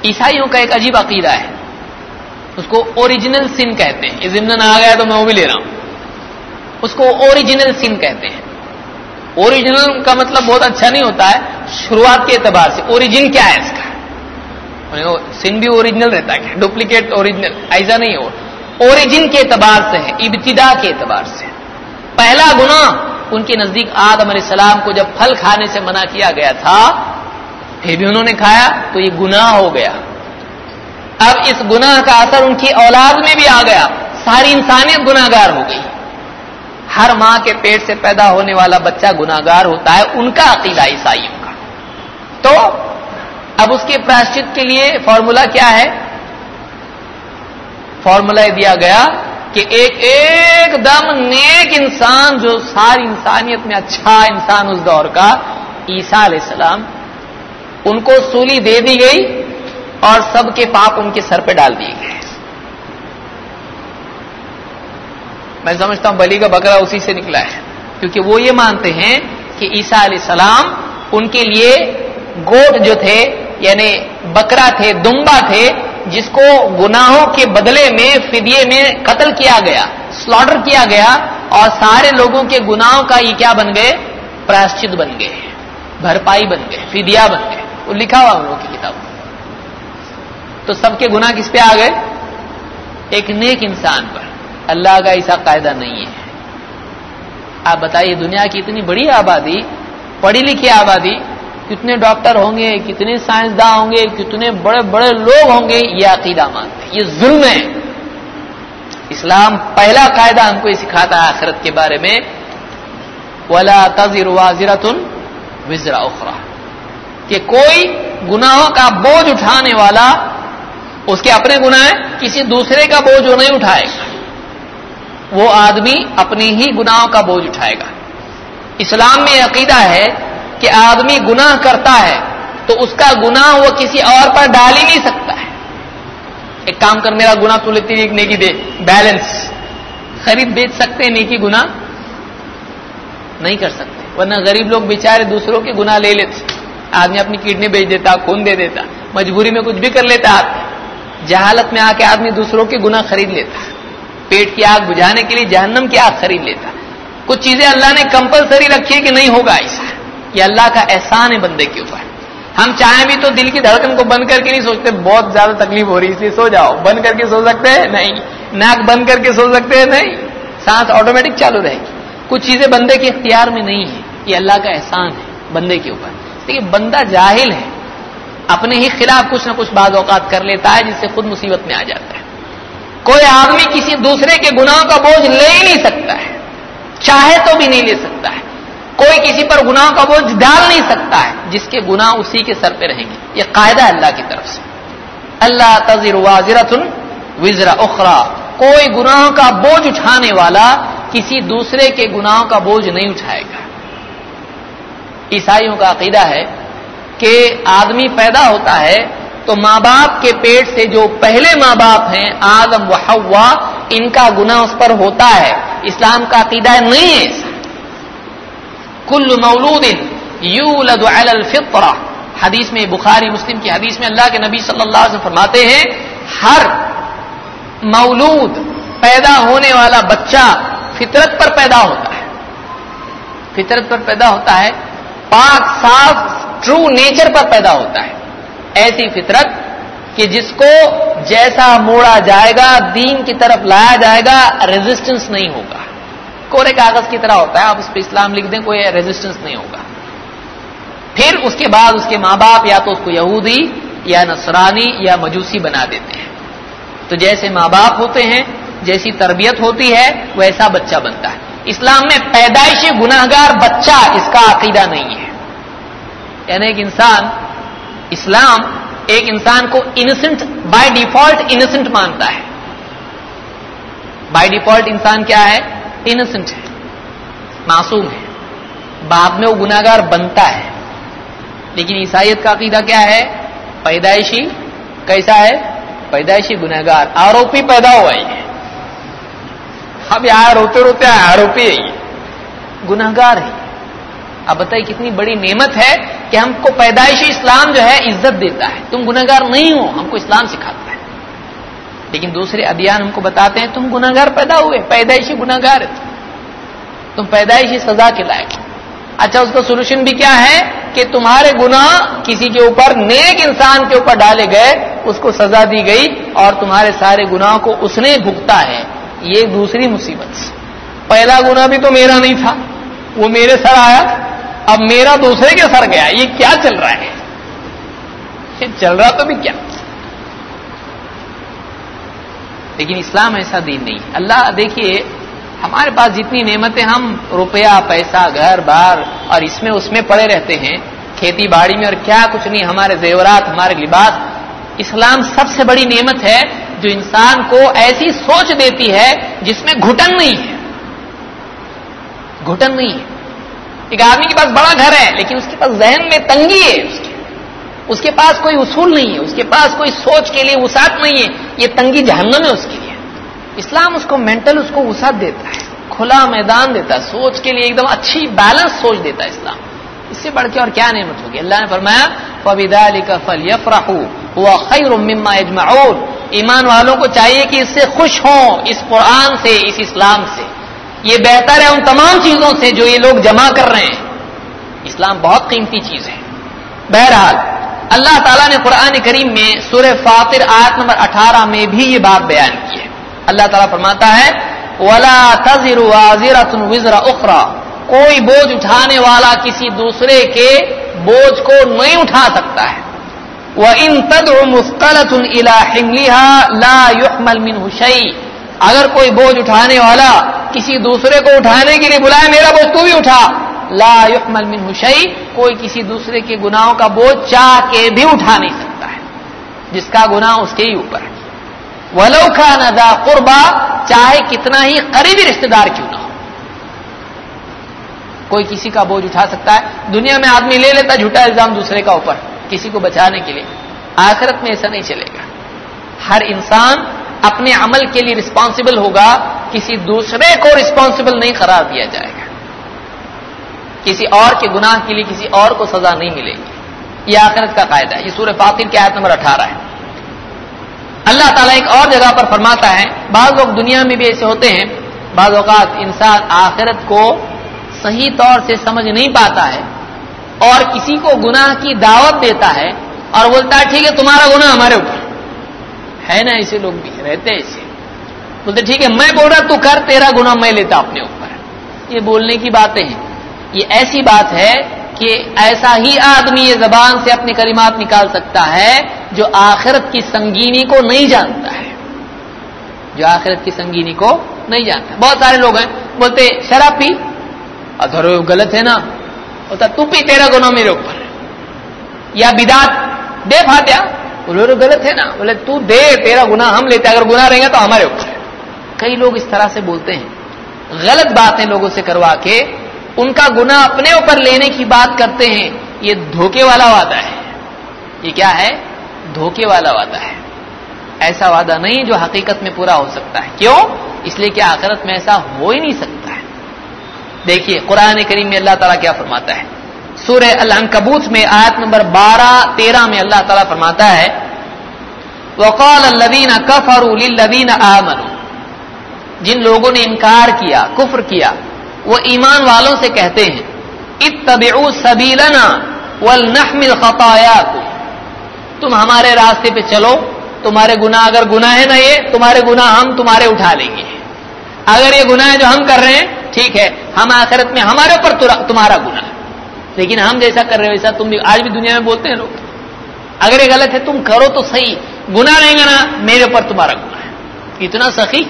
عیسائیوں کا ایک عجیب عقیدہ ہے۔ اس کو اوریجنل سن کہتے ہیں۔ یہ ضمن آ گیا تو میں وہ بھی لے رہا ہوں۔ اس کو اوریجنل سن کہتے ہیں۔ اوریجنل کا مطلب بہت اچھا نہیں ہوتا ہے۔ شروعات کے اعتبار سے۔ اوریجن کیا ہے اس کا؟ سن بھی اوریجنل رہتا ہے۔ ڈپلیکیٹ اوریجنل ایسا نہیں ہو اوریجن کے اعتبار سے ہے، ابتدا کے اعتبار سے۔ پہلا گنا ان کے نزدیک آدم علیہ السلام کو جب پھل کھانے سے منع کیا گیا تھا، پھر بھی انہوں نے کھایا تو یہ گناہ ہو گیا۔ اب اس گناہ کا اثر ان کی اولاد میں بھی آ گیا۔ ساری انسانیت گناگار ہو گئی۔ ہر ماں کے پیٹ سے پیدا ہونے والا بچہ گناگار ہوتا ہے، ان کا عقیدہ عیسائیوں کا۔ تو اب اس کے پراشچت کے لیے فارمولا کیا ہے؟ فارمولا دیا گیا کہ ایک ایک دم نیک انسان جو ساری انسانیت میں اچھا انسان اس دور کا عیسا علیہ السلام، ان کو سولی دے دی گئی اور سب کے پاپ ان کے سر پہ ڈال دیے گئے۔ میں سمجھتا ہوں بلی کا بکرا اسی سے نکلا ہے، کیونکہ وہ یہ مانتے ہیں کہ عیسا علیہ السلام ان کے لیے گوٹ جو تھے یعنی بکرا تھے، دمبا تھے جس کو گناہوں کے بدلے میں، فدیے میں قتل کیا گیا، سلاٹر کیا گیا، اور سارے لوگوں کے گناہوں کا یہ کیا بن گئے؟ پراشچت بن گئے، بھرپائی بن گئے فدیا بن گئے۔ وہ لکھا ہوا ان لوگوں کی کتاب۔ تو سب کے گناہ کس پہ آ گئے؟ ایک نیک انسان پر۔ اللہ کا ایسا قاعدہ نہیں ہے۔ آپ بتائیے، دنیا کی اتنی بڑی آبادی، پڑھی لکھی آبادی کتنے ڈاکٹر ہوں گے، کتنے سائنسداں ہوں گے، کتنے بڑے بڑے لوگ ہوں گے، یہ عقیدہ مانتے یہ ظلم ہے۔ اسلام پہلا قاعدہ ہم کو یہ سکھاتا ہے آخرت کے بارے میں۔ ولا تذر واضرتن وزرا اخرا کہ کوئی گناہوں کا بوجھ اٹھانے والا، اس کے اپنے گناہ کسی دوسرے کا بوجھ وہ نہیں اٹھائے گا۔ وہ آدمی اپنی ہی گناہوں کا بوجھ اٹھائے گا۔ اسلام میں عقیدہ ہے کہ آدمی گناہ کرتا ہے تو اس کا گناہ وہ کسی اور پر ڈال ہی نہیں سکتا ہے۔ ایک کام کر، میرا گنا تو لیتی ایک نیکی دے۔ بیلنس خرید بیچ سکتے ہیں، نیکی گنا نہیں کر سکتے۔ ورنہ غریب لوگ بےچارے دوسروں کے گنا لے لیتے۔ آدمی اپنی کڈنی بیچ دیتا، خون دے دیتا، مجبوری میں کچھ بھی کر لیتا۔ آدمی جہالت میں آ کے آدمی دوسروں کے گنا خرید لیتا۔ پیٹ کی آگ بجھانے کے لیے جہنم کی آگ خرید لیتا۔ کچھ چیزیں اللہ نے کمپلسری رکھی ہے کہ نہیں ہوگا ایسا یہ اللہ کا احسان ہے بندے کے اوپر۔ ہم چاہیں بھی تو دل کی دھڑکن کو بند کر کے نہیں سوچتے، بہت زیادہ تکلیف ہو رہی اس لیے سو جاؤ۔ بند کر کے سو سکتے ہیں؟ نہیں۔ ناک بند کر کے سو سکتے ہیں؟ نہیں۔ سانس آٹومیٹک چالو رہے گی۔ کچھ چیزیں بندے کے اختیار میں نہیں ہے یہ اللہ کا احسان ہے بندے کے اوپر۔ دیکھیے، بندہ جاہل ہے، اپنے ہی خلاف کچھ نہ کچھ بعض اوقات کر لیتا ہے، جس سے خود مصیبت میں آ جاتا ہے۔ کوئی آدمی کسی دوسرے کے گناہوں کا بوجھ لے ہی نہیں سکتا ہے، چاہے تو بھی نہیں لے سکتا ہے۔ کوئی کسی پر گناہ کا بوجھ ڈال نہیں سکتا ہے، جس کے گناہ اسی کے سر پہ رہیں گے۔ یہ قاعدہ اللہ کی طرف سے۔ اللہ تذر واضرت وزرا اخرا کوئی گناہ کا بوجھ اٹھانے والا کسی دوسرے کے گناہوں کا بوجھ نہیں اٹھائے گا۔ عیسائیوں کا عقیدہ ہے کہ آدمی پیدا ہوتا ہے تو ماں باپ کے پیٹ سے جو پہلے ماں باپ ہیں، آدم و حوا ان کا گناہ اس پر ہوتا ہے۔ اسلام کا عقیدہ نہیں ہے کل مولود یولد علی الفطرہ حدیث میں، بخاری، مسلم کی حدیث میں اللہ کے نبی صلی اللہ علیہ وسلم فرماتے ہیں، ہر مولود پیدا ہونے والا بچہ فطرت پر پیدا ہوتا ہے۔ فطرت پر پیدا ہوتا ہے، پاک، صاف ٹرو نیچر پر پیدا ہوتا ہے۔ ایسی فطرت کہ جس کو جیسا موڑا جائے گا، دین کی طرف لایا جائے گا ریزسٹنس نہیں ہوگا۔ کورے کاغذ کی طرح ہوتا ہے، آپ اس پہ اسلام لکھ دیں، کوئی ریزسٹنس نہیں ہوگا۔ پھر اس کے بعد اس کے ماں باپ یا تو اس کو یہودی یا نصرانی یا مجوسی بنا دیتے ہیں۔ تو جیسے ماں باپ ہوتے ہیں، جیسی تربیت ہوتی ہے، ویسا بچہ بنتا ہے۔ اسلام میں پیدائشی گناہ گار بچہ اس کا عقیدہ نہیں ہے۔ یعنی ایک انسان، اسلام ایک انسان کو انسنٹ بائی ڈیفالٹ انسنٹ مانتا ہے۔ بائی ڈیفالٹ انسان کیا ہے؟ انسنٹ ہے، معصوم ہے، بعد میں وہ گناگار بنتا ہے۔ لیکن عیسائیت کا عقیدہ کیا ہے؟ پیدائشی، کیسا ہے؟ پیدائشی گناگار آروپی پیدا ہوا ہے۔ اب یہاں روتے روتے آروپی ہے یہ گناگار ہے اب بتائیے کتنی بڑی نعمت ہے کہ ہم کو پیدائشی اسلام جو ہے عزت دیتا ہے۔ تم گناگار نہیں ہو، ہم کو اسلام سکھاتا ہے۔ لیکن دوسرے ادیان ہم کو بتاتے ہیں تم گناگار پیدا ہوئے پیدائشی گناگار تم پیدائشی سزا کے لائق اچھا اس کا سولوشن بھی کیا ہے؟ کہ تمہارے گنا کسی کے اوپر نیک انسان کے اوپر ڈالے گئے، اس کو سزا دی گئی اور تمہارے سارے گنا کو اس نے بھگتا ہے۔ یہ دوسری مصیبت۔ پہلا گنا بھی تو میرا نہیں تھا۔ وہ میرے سر آیا۔ اب میرا دوسرے کے سر گیا۔ یہ کیا چل رہا ہے؟ یہ چل رہا تو بھی کیا؟ لیکن اسلام ایسا دین نہیں۔ اللہ، دیکھیے، ہمارے پاس جتنی نعمتیں، ہم روپیہ، پیسہ، گھر، بار، اور اس میں اس میں پڑے رہتے ہیں، کھیتی باڑی میں، اور کیا کچھ نہیں، ہمارے زیورات، ہمارے لباس۔ اسلام سب سے بڑی نعمت ہے جو انسان کو ایسی سوچ دیتی ہے جس میں گھٹن نہیں ہے۔ گھٹن نہیں ہے۔ ایک آدمی کے پاس بڑا گھر ہے، لیکن اس کے پاس ذہن میں تنگی ہے اس کے اس کے پاس کوئی اصول نہیں ہے، اس کے پاس کوئی سوچ کے لیے وسعت نہیں ہے۔ یہ تنگی جہنم ہے اس کے لیے۔ اسلام اس کو مینٹل اس کو وسعت دیتا ہے، کھلا میدان دیتا ہے، سوچ کے لیے ایک دم اچھی بیلنس سوچ دیتا ہے اسلام۔ اس سے بڑھ کے اور کیا نعمت ہوگی؟ اللہ نے فرمایا فبیدا علی کا فل یف ہوا خیر مما اجمعون ایمان والوں کو چاہیے کہ اس سے خوش ہوں، اس قرآن سے، اس اسلام سے۔ یہ بہتر ہے ان تمام چیزوں سے جو یہ لوگ جمع کر رہے ہیں۔ اسلام بہت قیمتی چیز ہے۔ بہرحال اللہ تعالیٰ نے قرآن کریم میں سورہ فاطر آیت نمبر اٹھارہ میں بھی یہ بات بیان کی ہے۔ اللہ تعالیٰ فرماتا ہے، ولا تذر وزر اخرا کوئی بوجھ اٹھانے والا کسی دوسرے کے بوجھ کو نہیں اٹھا سکتا ہے۔ وہ ان تد مستلط لا يحمل منه شيء۔ اگر کوئی بوجھ اٹھانے والا کسی دوسرے کو اٹھانے کے لیے بلائے، میرا بوجھ تو بھی اٹھا۔ لا يحمل منه شيء، کوئی کسی دوسرے کے گناہوں کا بوجھ چاہ کے بھی اٹھا نہیں سکتا ہے۔ جس کا گناہ اس کے ہی اوپر ہے۔ ولو کا ندا قربا چاہے کتنا ہی قریبی رشتے دار کیوں نہ ہو۔ کوئی کسی کا بوجھ اٹھا سکتا ہے۔ دنیا میں آدمی لے لیتا، جھوٹا الزام دوسرے کا اوپر۔ کسی کو بچانے کے لیے۔ آخرت میں ایسا نہیں چلے گا۔ ہر انسان اپنے عمل کے لیے رسپانسبل ہوگا۔ کسی دوسرے کو رسپانسبل نہیں قرار دیا جائے گا۔ کسی اور کے گناہ کے لیے کسی اور کو سزا نہیں ملے گی۔ یہ آخرت کا قاعدہ ہے۔ یہ سورہ فاطر کی آیت نمبر اٹھارہ ہے۔ اللہ تعالیٰ ایک اور جگہ پر فرماتا ہے، بعض لوگ دنیا میں بھی ایسے ہوتے ہیں، بعض اوقات انسان آخرت کو صحیح طور سے سمجھ نہیں پاتا ہے اور کسی کو گناہ کی دعوت دیتا ہے اور بولتا ہے، ٹھیک ہے، تمہارا گناہ ہمارے اوپر ہے۔ نا ایسے لوگ بھی رہتے ایسے۔ بولتے ٹھیک ہے، میں بول رہا تو کر، تیرا گناہ میں لیتا اپنے اوپر۔ یہ بولنے کی باتیں ہیں۔ یہ ایسی بات ہے کہ ایسا ہی آدمی یہ زبان سے اپنے کلمات نکال سکتا ہے جو آخرت کی سنگینی کو نہیں جانتا ہے۔ جو آخرت کی سنگینی کو نہیں جانتا۔ بہت سارے لوگ ہیں، بولتے، شراب پی۔ ادھر غلط ہے نا۔ ہوتا تو پی تیرا گنا میرے اوپر۔ یا بدات دے فاتیا بولے غلط ہے نا۔ بولے، تو دے، تیرا گنا ہم لیتے اگر گنا رہیں گے تو ہمارے اوپر۔ کئی لوگ اس طرح سے بولتے ہیں۔ غلط باتیں لوگوں سے کروا کے ان کا گنا اپنے اوپر لینے کی بات کرتے ہیں، یہ دھوکے والا وعدہ ہے۔ یہ کیا ہے؟ دھوکے والا وعدہ ہے۔ ایسا وعدہ نہیں جو حقیقت میں پورا ہو سکتا ہے۔ کیوں؟ اس لیے کہ آخرت میں ایسا ہو ہی نہیں سکتا ہے۔ دیکھیے، قرآن کریم میں اللہ تعالیٰ کیا فرماتا ہے؟ سورہ العنکبوت میں آیت نمبر بارہ، تیرہ میں اللہ تعالیٰ فرماتا ہے، وقال الذین کفروا للذین آمنوا۔ جن لوگوں نے انکار کیا، کفر کیا وہ ایمان والوں سے کہتے ہیں، اتبعوا سبیلنا ولنحمل خطاياكم تم ہمارے راستے پہ چلو، تمہارے گناہ اگر گناہ ہے نا یہ، تمہارے گناہ ہم تمہارے اٹھا لیں گے۔ اگر یہ گناہ جو ہم کر رہے ہیں، ٹھیک ہے، ہم آخرت میں ہمارے اوپر تمہارا گناہ۔ لیکن ہم جیسا کر رہے ہو ویسا تم بھی آج بھی دنیا میں بولتے ہیں لوگ۔ اگر یہ غلط ہے، تم کرو تو صحیح۔ گنا نہیں گنا میرے اوپر تمہارا گنا ہے۔ اتنا سخی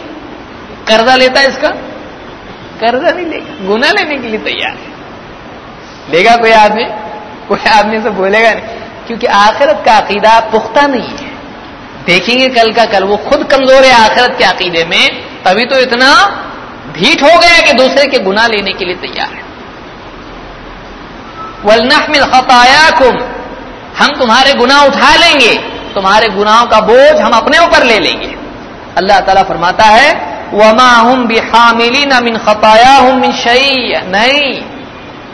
قرضہ لیتا ہے اس کا؟ قرضہ نہیں لے گا گنا لینے کے لیے تیار ہے۔ لے گا کوئی آدمی؟ کوئی آدمی سے بولے گا نہیں۔ کیونکہ آخرت کا عقیدہ پختہ نہیں ہے۔ دیکھیں گے کل کا کل، وہ خود کمزور ہے آخرت کے عقیدے میں۔ تبھی تو اتنا بھیٹ ہو گیا کہ دوسرے کے گنا لینے کے لیے تیار ہے۔ ولنحمل خطاياكم۔ ہم تمہارے گناہ اٹھا لیں گے۔ تمہارے گناہوں کا بوجھ ہم اپنے اوپر لے لیں گے۔ اللہ تعالیٰ فرماتا ہے وما هم بحاملين من خطاياهم من شيء۔ نہیں،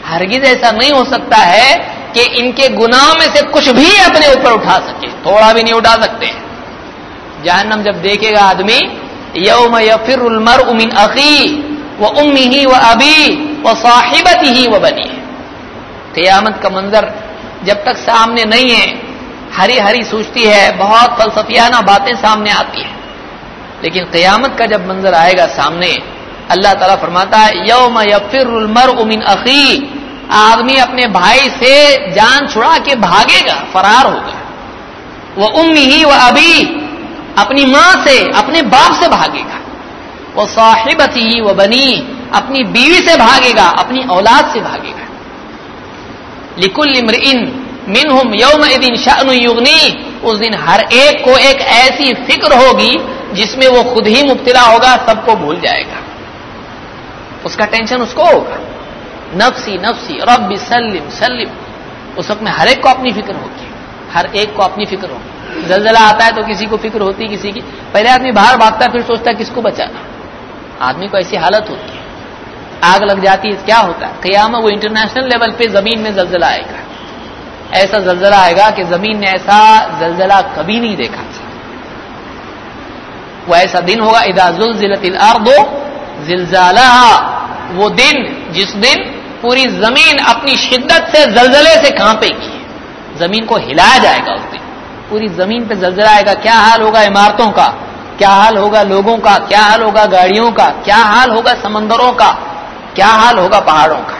ہرگز ایسا نہیں ہو سکتا ہے کہ ان کے گناہوں میں سے کچھ بھی اپنے اوپر اٹھا سکے، تھوڑا بھی نہیں اٹھا سکتے۔ جہنم جب دیکھے گا آدمی یوم یفر المرء من اخی و امی و ابی و صاحبتی ہی و بنی قیامت کا منظر جب تک سامنے نہیں ہے، ہری ہری سوچتی ہے، بہت فلسفیانہ باتیں سامنے آتی ہیں۔ لیکن قیامت کا جب منظر آئے گا سامنے، اللہ تعالیٰ فرماتا ہے، یوم یفر المرء من اخی، آدمی اپنے بھائی سے جان چھڑا کے بھاگے گا، فرار ہوگا وہ امی ہی وہ ابھی اپنی ماں سے، اپنے باپ سے بھاگے گا۔ وہ صاحبتی ہی وہ بنی، اپنی بیوی سے بھاگے گا، اپنی اولاد سے بھاگے گا۔ لکل امرئن منہم یوم دن شان یغنی، اس دن ہر ایک کو ایک ایسی فکر ہوگی جس میں وہ خود ہی مبتلا ہوگا، سب کو بھول جائے گا۔ اس کا ٹینشن اس کو ہوگا۔ نفسی نفسی، رب سلم سلم۔ اس وقت میں ہر ایک کو اپنی فکر ہوگی ہر ایک کو اپنی فکر ہوگی زلزلہ آتا ہے تو کسی کو فکر ہوتی کسی کی۔ پہلے آدمی باہر بھاگتا ہے، پھر سوچتا ہے کس کو بچانا۔ آدمی کو ایسی حالت ہوتی ہے۔ آگ لگ جاتی ہے کیا ہوتا ہے؟ قیامت وہ انٹرنیشنل لیول پہ زمین میں زلزلہ آئے گا۔ ایسا زلزلہ آئے گا کہ زمین نے ایسا زلزلہ کبھی نہیں دیکھا تھا۔ وہ ایسا دن ہوگا ادا زلزلت الارض زلزالہ وہ دن، جس دن پوری زمین اپنی شدت سے زلزلے سے کانپے گی۔ زمین کو ہلایا جائے گا اس دن۔ پوری زمین پہ زلزلہ آئے گا۔ کیا حال ہوگا عمارتوں کا؟ کیا حال ہوگا لوگوں کا؟ کیا حال ہوگا گاڑیوں کا؟ کیا حال ہوگا سمندروں کا؟ کیا حال ہوگا پہاڑوں کا؟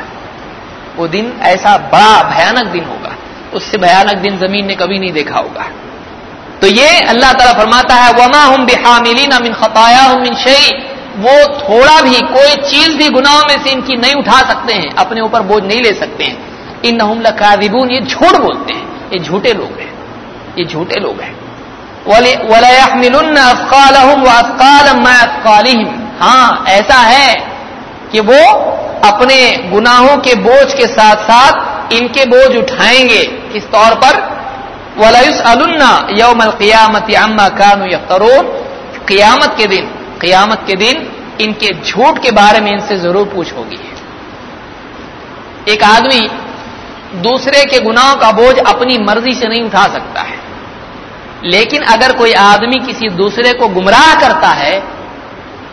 وہ دن ایسا بڑا بھیانک دن ہوگا۔ اس سے بھیانک دن زمین نے کبھی نہیں دیکھا ہوگا۔ تو یہ اللہ تعالیٰ فرماتا ہے، وما ہم بحاملین من خطایا من شعی وہ تھوڑا بھی، کوئی چیز بھی گناہوں میں سے ان کی نہیں اٹھا سکتے ہیں، اپنے اوپر بوجھ نہیں لے سکتے ہیں۔ ان لکاذبون یہ جھوٹ بولتے ہیں، یہ جھوٹے لوگ ہیں، یہ جھوٹے لوگ ہیں۔ وَلَيَحْمِلُنَّ ہاں ایسا ہے کہ وہ اپنے گناہوں کے بوجھ کے ساتھ ساتھ ان کے بوجھ اٹھائیں گے۔ کس طور پر؟ وَلَيُسْأَلُنَّ يَوْمَ الْقِيَامَةِ عَمَّا كَانُوا يَفْتَرُونَ قیامت کے دن، قیامت کے دن ان کے جھوٹ کے بارے میں ان سے ضرور پوچھ ہوگی ایک آدمی دوسرے کے گناہوں کا بوجھ اپنی مرضی سے نہیں اٹھا سکتا ہے۔ لیکن اگر کوئی آدمی کسی دوسرے کو گمراہ کرتا ہے،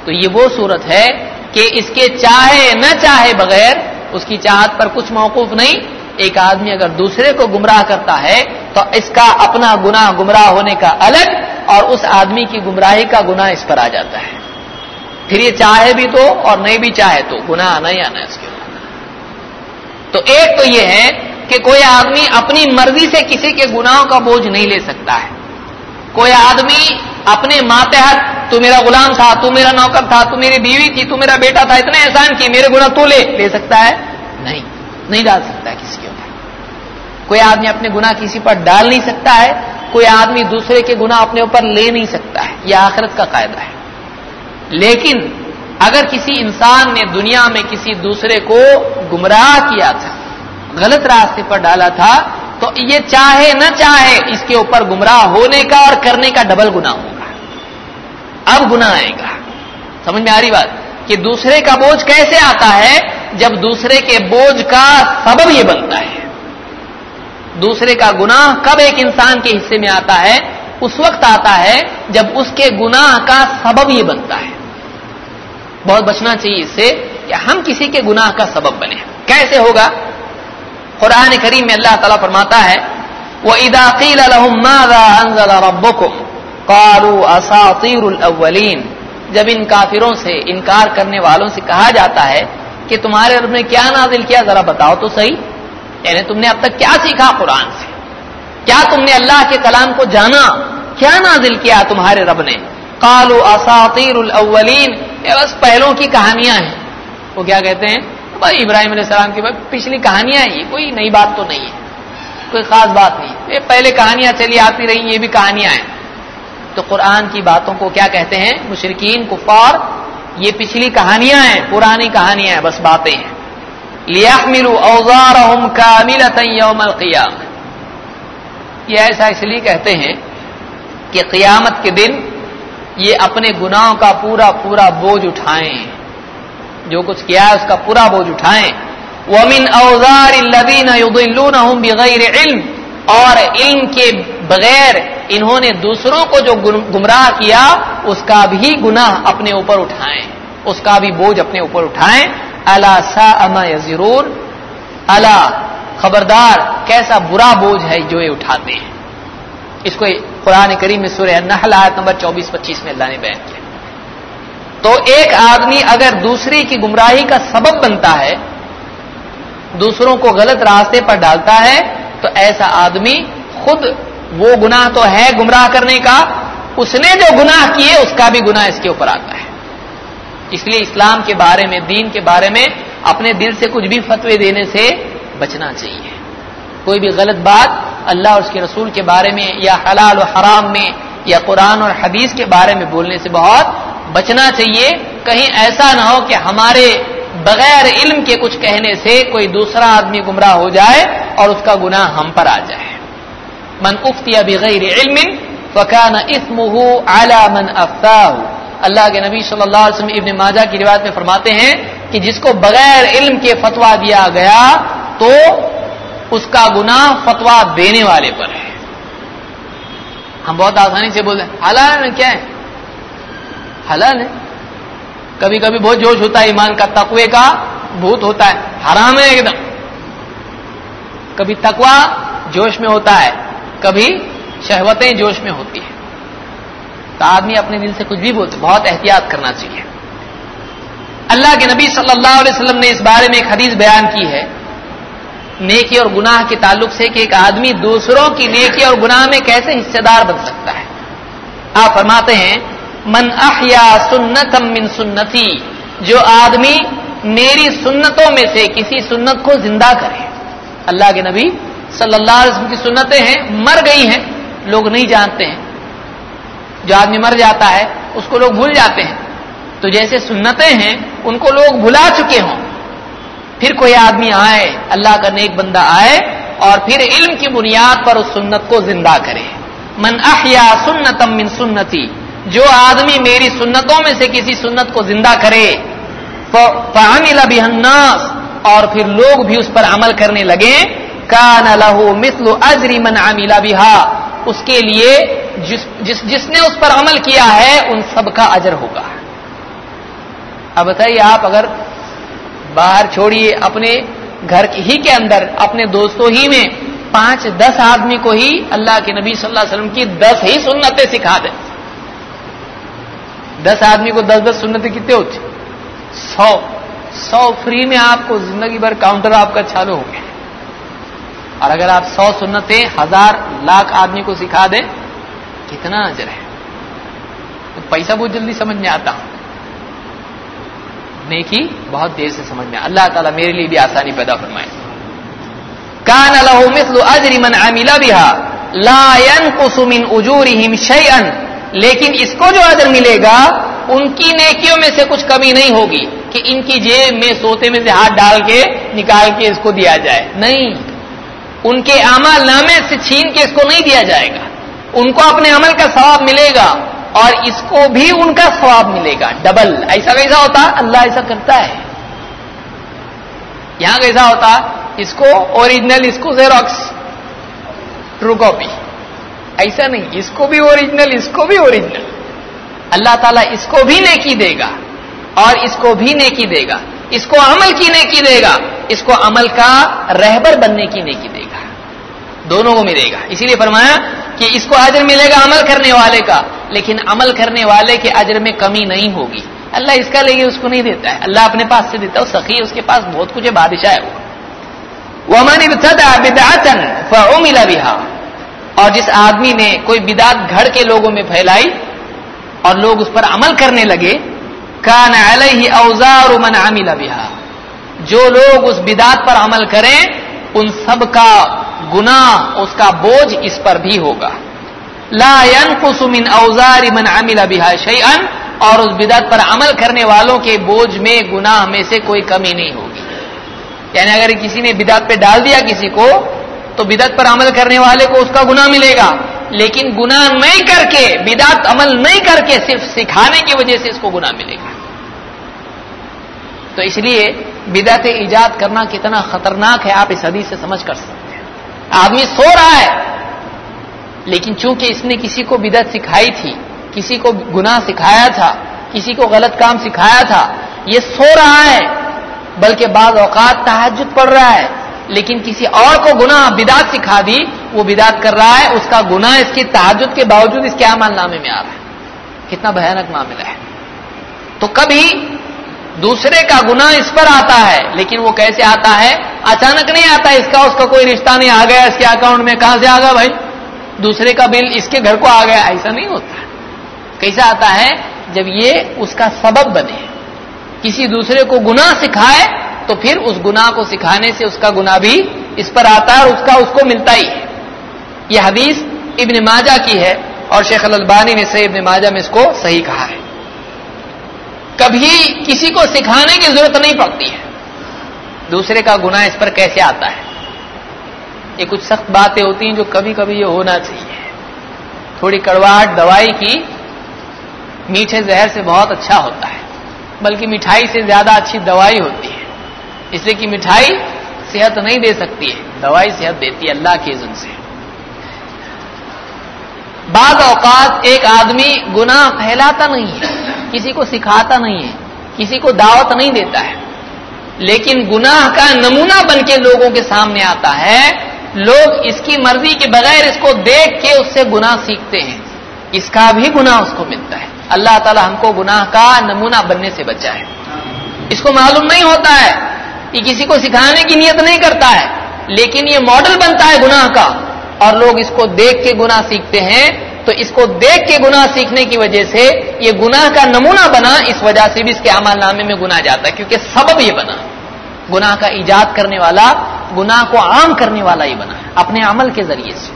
تو یہ وہ صورت ہے کہ اس کے چاہے نہ چاہے بغیر اس کی چاہت پر کچھ موقف نہیں ایک آدمی اگر دوسرے کو گمراہ کرتا ہے تو اس کا اپنا گناہ گمراہ ہونے کا الگ اور اس آدمی کی گمراہی کا گناہ اس پر آ جاتا ہے۔ پھر یہ چاہے بھی تو اور نہیں بھی چاہے تو گناہ آنا ہی آنا ہے اس کے اوپر۔ تو ایک تو یہ ہے کہ کوئی آدمی اپنی مرضی سے کسی کے گناہوں کا بوجھ نہیں لے سکتا ہے۔ کوئی آدمی اپنے ماتحت، تو میرا غلام تھا، تو میرا نوکر تھا، تو میری بیوی تھی، تو میرا بیٹا تھا، اتنے احسان کی میرے گنا تو لے لے سکتا ہے؟ نہیں نہیں ڈال سکتا کسی کوئی آدمی اپنے گنا کسی پر ڈال نہیں سکتا ہے، کوئی آدمی دوسرے کے گنا اپنے اوپر لے نہیں سکتا ہے، یہ آخرت کا قاعدہ ہے۔ لیکن اگر کسی انسان نے دنیا میں کسی دوسرے کو گمراہ کیا تھا، غلط راستے پر ڈالا تھا، تو یہ چاہے نہ چاہے اس کے اوپر گمراہ ہونے کا اور کرنے کا ڈبل گنا ہوگا۔ اب گنا آئے گا۔ سمجھ میں آ رہی بات؟ کہ دوسرے کا بوجھ کیسے آتا ہے؟ جب دوسرے کے بوجھ کا سبب یہ بنتا ہے۔ دوسرے کا گناہ کب ایک انسان کے حصے میں آتا ہے؟ اس وقت آتا ہے جب اس کے گناہ کا سبب یہ بنتا ہے۔ بہت بچنا چاہیے اس سے کہ ہم کسی کے گناہ کا سبب بنے۔ کیسے ہوگا؟ قرآن کریم میں اللہ تعالیٰ فرماتا ہے وہ اداقیل الاولین جب ان کافروں سے انکار کرنے والوں سے کہا جاتا ہے کہ تمہارے رب نے کیا نازل کیا، ذرا بتاؤ تو صحیح۔ یعنی تم نے اب تک کیا سیکھا قرآن سے؟ کیا تم نے اللہ کے کلام کو جانا؟ کیا نازل کیا تمہارے رب نے؟ کالو اساطیر الاولین۔ یہ بس پہلوں کی کہانیاں ہیں۔ وہ کیا کہتے ہیں؟ بھائی ابراہیم علیہ السلام کی بھائی پچھلی کہانیاں یہ کوئی نئی بات تو نہیں ہے۔ کوئی خاص بات نہیں۔ یہ پہلے کہانیاں چلی آتی رہی یہ بھی کہانیاں ہیں۔ تو قرآن کی باتوں کو کیا کہتے ہیں؟ مشرقین کفار، یہ پچھلی کہانیاں ہیں، پرانی کہانیاں ہیں، بس باتیں ہیں۔ لیا ملو اوزار یوم القیام یہ ایسا اس لیے کہتے ہیں کہ قیامت کے دن یہ اپنے گناہوں کا پورا پورا بوجھ اٹھائیں۔ جو کچھ کیا ہے اس کا پورا بوجھ اٹھائیں۔ ومن اوزار الذین یضلونہم بغیر علم۔ اور علم کے بغیر انہوں نے دوسروں کو جو گمراہ کیا، اس کا بھی گناہ اپنے اوپر اٹھائیں۔ اس کا بھی بوجھ اپنے اوپر اٹھائیں۔ اللہ سا اما ضرور اللہ خبردار کیسا برا بوجھ ہے جو یہ اٹھاتے ہیں۔ اس کو قرآن کریم میں سورہ نحل آیت نمبر چوبیس پچیس میں اللہ نے بیان کیا۔ تو ایک آدمی اگر دوسری کی گمراہی کا سبب بنتا ہے، دوسروں کو غلط راستے پر ڈالتا ہے، تو ایسا آدمی خود وہ گناہ تو ہے گمراہ کرنے کا، اس نے جو گناہ کیے، اس کا بھی گناہ اس کے اوپر آتا ہے۔ اس لیے اسلام کے بارے میں، دین کے بارے میں اپنے دل سے کچھ بھی فتوے دینے سے بچنا چاہیے۔ کوئی بھی غلط بات اللہ اور اس کے رسول کے بارے میں یا حلال و حرام میں یا قرآن اور حدیث کے بارے میں بولنے سے بہت بچنا چاہیے۔ کہیں ایسا نہ ہو کہ ہمارے بغیر علم کے کچھ کہنے سے کوئی دوسرا آدمی گمراہ ہو جائے اور اس کا گناہ ہم پر آ جائے۔ من افتی بغیر علم فکان اسمه على من افتاه اللہ کے نبی صلی اللہ علیہ وسلم ابن ماجہ کی روایت میں فرماتے ہیں کہ جس کو بغیر علم کے فتوا دیا گیا تو اس کا گناہ فتوا دینے والے پر ہے۔ ہم بہت آسانی سے بولتے ہیں، حلال کیا ہے؟ حلال ہے۔ کبھی کبھی بہت جوش ہوتا ہے، ایمان کا، تقوی کا بھوت ہوتا ہے۔ حرام ہے ایک دم۔ کبھی تقوا جوش میں ہوتا ہے، کبھی شہوتیں جوش میں ہوتی ہیں۔ تو آدمی اپنے دل سے کچھ بھی بولتے بہت احتیاط کرنا چاہیے۔ اللہ کے نبی صلی اللہ علیہ وسلم نے اس بارے میں ایک حدیث بیان کی ہے۔ نیکی اور گناہ کے تعلق سے کہ ایک آدمی دوسروں کی نیکی اور گناہ میں کیسے حصے دار بن سکتا ہے۔ آپ فرماتے ہیں، من احیا سنتم من سنتی جو آدمی میری سنتوں میں سے کسی سنت کو زندہ کرے۔ اللہ کے نبی صلی اللہ علیہ وسلم کی سنتیں ہیں، مر گئی ہیں، لوگ نہیں جانتے ہیں۔ جو آدمی مر جاتا ہے، اس کو لوگ بھول جاتے ہیں۔ تو جیسے سنتیں ہیں، ان کو لوگ بھلا چکے ہوں۔ پھر کوئی آدمی آئے، اللہ کا نیک بندہ آئے اور پھر علم کی بنیاد پر اس سنت کو زندہ کرے۔ من احیا سنتم من سنتی، جو آدمی میری سنتوں میں سے کسی سنت کو زندہ کرے فعمل الناس، اور پھر لوگ بھی اس پر عمل کرنے لگے کان له مثل اجر من عمل بها اس کے لیے جس, جس جس نے اس پر عمل کیا ہے ان سب کا اجر ہوگا۔ اب بتائیے آپ اگر باہر چھوڑیے اپنے گھر ہی کے اندر اپنے دوستوں ہی میں پانچ دس آدمی کو ہی اللہ کے نبی صلی اللہ علیہ وسلم کی دس ہی سنتیں سکھا دیں۔ دس آدمی کو دس دس سنتیں کتنے ہوتی؟ سو۔ سو فری میں آپ کو زندگی بھر کاؤنٹر آپ کا چالو ہو گیا۔ اور اگر آپ سو سنتیں ہزار لاکھ آدمی کو سکھا دیں، کتنا نظر ہے؟ تو پیسہ بہت جلدی سمجھ میں آتا۔ ہوں نیکی بہت دیر سے سمجھ میں اللہ تعالیٰ میرے لیے بھی آسانی پیدا فرمائے۔ کان له مثل اجر من عمل بها لا ينقص من اجورهم شيئا لیکن اس کو جو اجر ملے گا، ان کی نیکیوں میں سے کچھ کمی نہیں ہوگی کہ ان کی جیب میں سوتے میں سے ہاتھ ڈال کے نکال کے اس کو دیا جائے۔ نہیں۔ ان کے عمل نامے سے چھین کے اس کو نہیں دیا جائے گا ان کو اپنے عمل کا ثواب ملے گا اور اس کو بھی ان کا ثواب ملے گا ڈبل ایسا کیسا ہوتا اللہ ایسا کرتا ہے یہاں کیسا ہوتا اس کو اوریجنل اس کو زیروکس ٹرو کاپی ایسا نہیں اس کو بھی اوریجنل اس کو بھی اوریجنل اللہ تعالیٰ اس کو بھی نیکی دے گا اور اس کو بھی نیکی دے گا اس کو عمل کی نیکی دے گا اس کو عمل کا رہبر بننے کی نیکی دے گا دونوں کو ملے گا۔ اسی لیے فرمایا کہ اس کو اجر ملے گا عمل کرنے والے کا، لیکن عمل کرنے والے کے اجر میں کمی نہیں ہوگی۔ اللہ اس کا لے اس کو نہیں دیتا ہے۔ اللہ اپنے پاس سے دیتا ہے سخی اس کے پاس بہت کچھ ہے، بادشاہ ہے وہ۔ ومن ابتدع اور جس آدمی نے کوئی بدعت گھڑ کے لوگوں میں پھیلائی اور لوگ اس پر عمل کرنے لگے کان علیہ اوزار من عمل بها۔ جو لوگ اس بدعت پر عمل کریں، ان سب کا گناہ اس کا بوجھ اس پر بھی ہوگا۔ لا ينقص من اوزار من عمل بها شيئا اور اس بدعت پر عمل کرنے والوں کے بوجھ میں، گناہ میں سے کوئی کمی نہیں ہوگی۔ یعنی اگر کسی نے بدعت پہ ڈال دیا کسی کو، تو بدعت پر عمل کرنے والے کو اس کا گناہ ملے گا۔ لیکن گناہ نہیں کر کے، بدعت عمل نہیں کر کے صرف سکھانے کی وجہ سے اس کو گناہ ملے گا۔ تو اس لیے بدعت ایجاد کرنا کتنا خطرناک ہے، آپ اس حدیث سے سمجھ کر سکتے آدمی سو رہا ہے۔ لیکن چونکہ اس نے کسی کو بدعت سکھائی تھی، کسی کو گناہ سکھایا تھا، کسی کو غلط کام سکھایا تھا، یہ سو رہا ہے۔ بلکہ بعض اوقات تحجد پڑ رہا ہے۔ لیکن کسی اور کو گناہ بدات سکھا دی، وہ بدات کر رہا ہے۔ اس کا گناہ اس کی تحجد کے باوجود اس کے عمل نامے میں آ رہا ہے۔ کتنا بھیانک معاملہ ہے۔ تو کبھی دوسرے کا گناہ اس پر آتا ہے، لیکن وہ کیسے آتا ہے؟ اچانک نہیں آتا، اس کا اس کا کوئی رشتہ نہیں، آ گیا، اس کے اکاؤنٹ میں کہاں سے آ گیا بھائی؟ دوسرے کا بل اس کے گھر کو آ گیا، ایسا نہیں ہوتا۔ کیسا آتا ہے؟ جب یہ اس کا سبب بنے۔ کسی دوسرے کو گناہ سکھائے تو پھر اس گناہ کو سکھانے سے اس کا گناہ بھی اس پر آتا ہے اور اس کا اس کو ملتا ہی ہے۔ یہ حدیث ابن ماجہ کی ہے اور شیخ البانی نے صحیح ابن ماجہ میں اس کو صحیح کہا ہے۔ کبھی کسی کو سکھانے کی ضرورت نہیں پڑتی ہے۔ دوسرے کا گناہ اس پر کیسے آتا ہے؟ یہ کچھ سخت باتیں ہوتی ہیں جو کبھی کبھی یہ ہونا چاہیے۔ تھوڑی کڑواہٹ دوائی کی میٹھے زہر سے بہت اچھا ہوتا ہے، بلکہ مٹھائی سے زیادہ اچھی دوائی ہوتی ہے۔ اس لیے کہ مٹھائی صحت نہیں دے سکتی ہے، دوائی صحت دیتی ہے اللہ کے عزن سے۔ بعض اوقات ایک آدمی گناہ پھیلاتا نہیں ہے، کسی کو سکھاتا نہیں ہے، کسی کو دعوت نہیں دیتا ہے۔ لیکن گناہ کا نمونہ بن کے لوگوں کے سامنے آتا ہے۔ لوگ اس کی مرضی کے بغیر اس کو دیکھ کے اس سے گناہ سیکھتے ہیں۔ اس کا بھی گناہ اس کو ملتا ہے۔ اللہ تعالی ہم کو گناہ کا نمونہ بننے سے بچا ہے۔ اس کو معلوم نہیں ہوتا ہے کہ کسی کو سکھانے کی نیت نہیں کرتا ہے، لیکن یہ ماڈل بنتا ہے گناہ کا۔ اور لوگ اس کو دیکھ کے گناہ سیکھتے ہیں، تو اس کو دیکھ کے گناہ سیکھنے کی وجہ سے یہ گناہ کا نمونہ بنا، اس وجہ سے بھی اس کے عمل نامے میں گناہ جاتا ہے، کیونکہ سبب یہ بنا۔ گناہ کا ایجاد کرنے والا، گناہ کو عام کرنے والا ہی بنا اپنے عمل کے ذریعے سے۔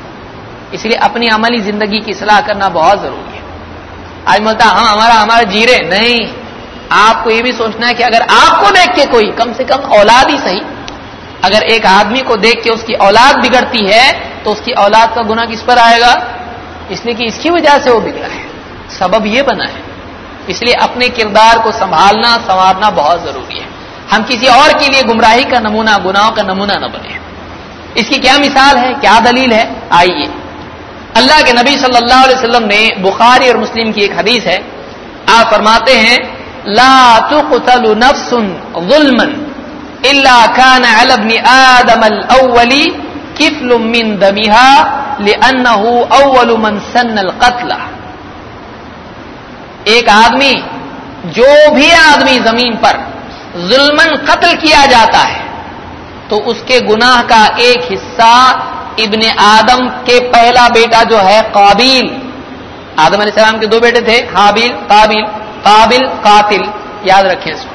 اس لیے اپنی عملی زندگی کی اصلاح کرنا بہت ضروری ہے۔ آج بولتا ہاں ہمارا ہمارا جیرے، نہیں۔ آپ کو یہ بھی سوچنا ہے کہ اگر آپ کو دیکھ کے کوئی، کم سے کم اولاد ہی صحیح۔ اگر ایک آدمی کو دیکھ کے اس کی اولاد بگڑتی ہے تو اس کی اولاد کا گناہ کس پر آئے گا؟ اس لیے کہ اس کی وجہ سے وہ بگڑا ہے۔ سبب یہ بنا ہے۔ اس لیے اپنے کردار کو سنبھالنا، سنوارنا بہت ضروری ہے۔ ہم کسی اور کے لیے گمراہی کا نمونہ، گناہوں کا نمونہ نہ بنے اس کی کیا مثال ہے؟ کیا دلیل ہے؟ آئیے۔ اللہ کے نبی صلی اللہ علیہ وسلم نے بخاری اور مسلم کی ایک حدیث ہے۔ آپ فرماتے ہیں، لا تقتل نفس ظلما الا كان على ابن ادم الاول كفل من دمها لانه اول من سن القتل. ایک آدمی، جو بھی آدمی زمین پر ظلمن قتل کیا جاتا ہے، تو اس کے گناہ کا ایک حصہ ابن آدم کے پہلا بیٹا جو ہے قابیل. آدم علیہ السلام کے دو بیٹے تھے، حابیل قابل قابل، قاتل. یاد رکھیں اس کو.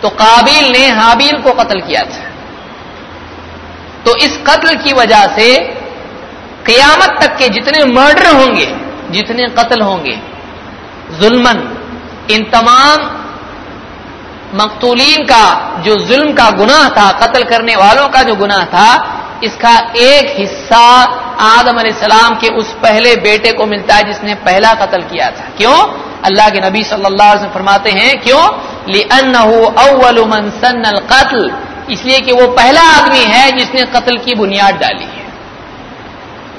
تو قابیل نے حابیل کو قتل کیا تھا۔ تو اس قتل کی وجہ سے قیامت تک کے جتنے مرڈر ہوں گے، جتنے قتل ہوں گے ظلمن ان تمام مقتولین کا جو ظلم کا گناہ تھا، قتل کرنے والوں کا جو گناہ تھا، اس کا ایک حصہ آدم علیہ السلام کے اس پہلے بیٹے کو ملتا ہے جس نے پہلا قتل کیا تھا۔ کیوں؟ اللہ کے نبی صلی اللہ علیہ وسلم فرماتے ہیں، کیوں؟ اول من سن القتل اس لیے کہ وہ پہلا آدمی ہے جس نے قتل کی بنیاد ڈالی ہے۔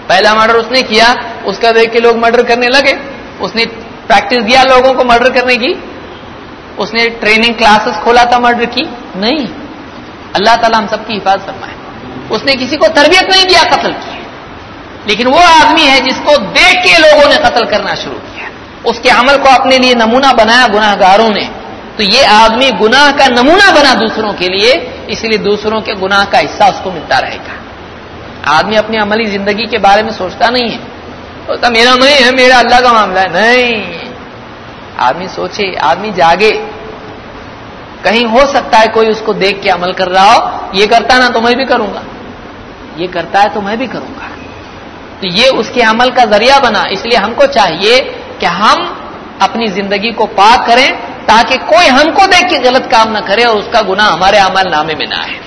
پہلا مرڈر اس نے کیا، اس کا دیکھ کے لوگ مرڈر کرنے لگے۔ اس نے پریکٹس دیا لوگوں کو مرڈر کرنے کی۔ اس نے ٹریننگ کلاسز کھولا تھا مرڈر کی۔ نہیں۔ اللہ تعالیٰ ہم سب کی حفاظت فرمائے۔ اس نے کسی کو تربیت نہیں دیا قتل کی۔ لیکن وہ آدمی ہے جس کو دیکھ کے لوگوں نے قتل کرنا شروع کیا۔ اس کے عمل کو اپنے لیے نمونہ بنایا گناہ گاروں نے۔ تو یہ آدمی گناہ کا نمونہ بنا دوسروں کے لیے۔ اس لیے دوسروں کے گناہ کا حصہ اس کو ملتا رہے گا۔ آدمی اپنی عملی زندگی کے بارے میں سوچتا نہیں ہے۔ سوچتا میرا نہیں ہے، میرا اللہ کا معاملہ ہے۔ نہیں۔ آدمی سوچے، آدمی جاگے۔ کہیں ہو سکتا ہے کوئی اس کو دیکھ کے عمل کر رہا ہو، یہ کرتا نا تو میں بھی کروں گا۔ یہ کرتا ہے تو میں بھی کروں گا۔ تو یہ اس کے عمل کا ذریعہ بنا۔ اس لیے ہم کو چاہیے کہ ہم اپنی زندگی کو پاک کریں۔ تاکہ کوئی ہم کو دیکھ کے غلط کام نہ کرے اور اس کا گناہ ہمارے عمل نامے میں نہ آئے۔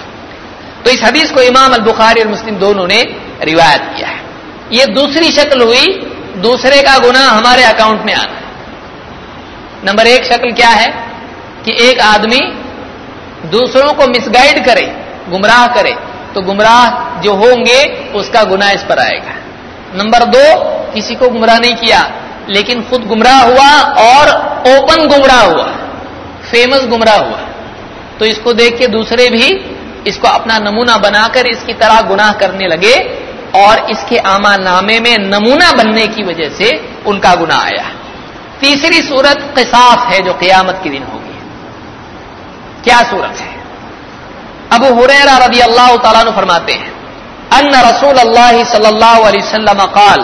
تو اس حدیث کو امام البخاری اور مسلم دونوں نے روایت کیا ہے۔ یہ دوسری شکل ہوئی، دوسرے کا گناہ ہمارے اکاؤنٹ میں آنا نمبر ایک شکل کیا ہے؟ کہ ایک آدمی دوسروں کو مس گائڈ کرے، گمراہ کرے، تو گمراہ جو ہوں گے، اس کا گناہ اس پر آئے گا۔ نمبر دو، کسی کو گمراہ نہیں کیا لیکن خود گمراہ ہوا اور اوپن گمراہ ہوا فیمس گمراہ ہوا۔ تو اس کو دیکھ کے دوسرے بھی اس کو اپنا نمونہ بنا کر اس کی طرح گناہ کرنے لگے اور اس کے آما نامے میں نمونہ بننے کی وجہ سے ان کا گناہ آیا۔ تیسری صورت قصاف ہے جو قیامت کے دن ہوگی۔ کیا صورت ہے؟ ابو حریرا رضی اللہ تعالیٰ نے فرماتے ہیں، ان رسول اللہ صلی اللہ علیہ وسلم قال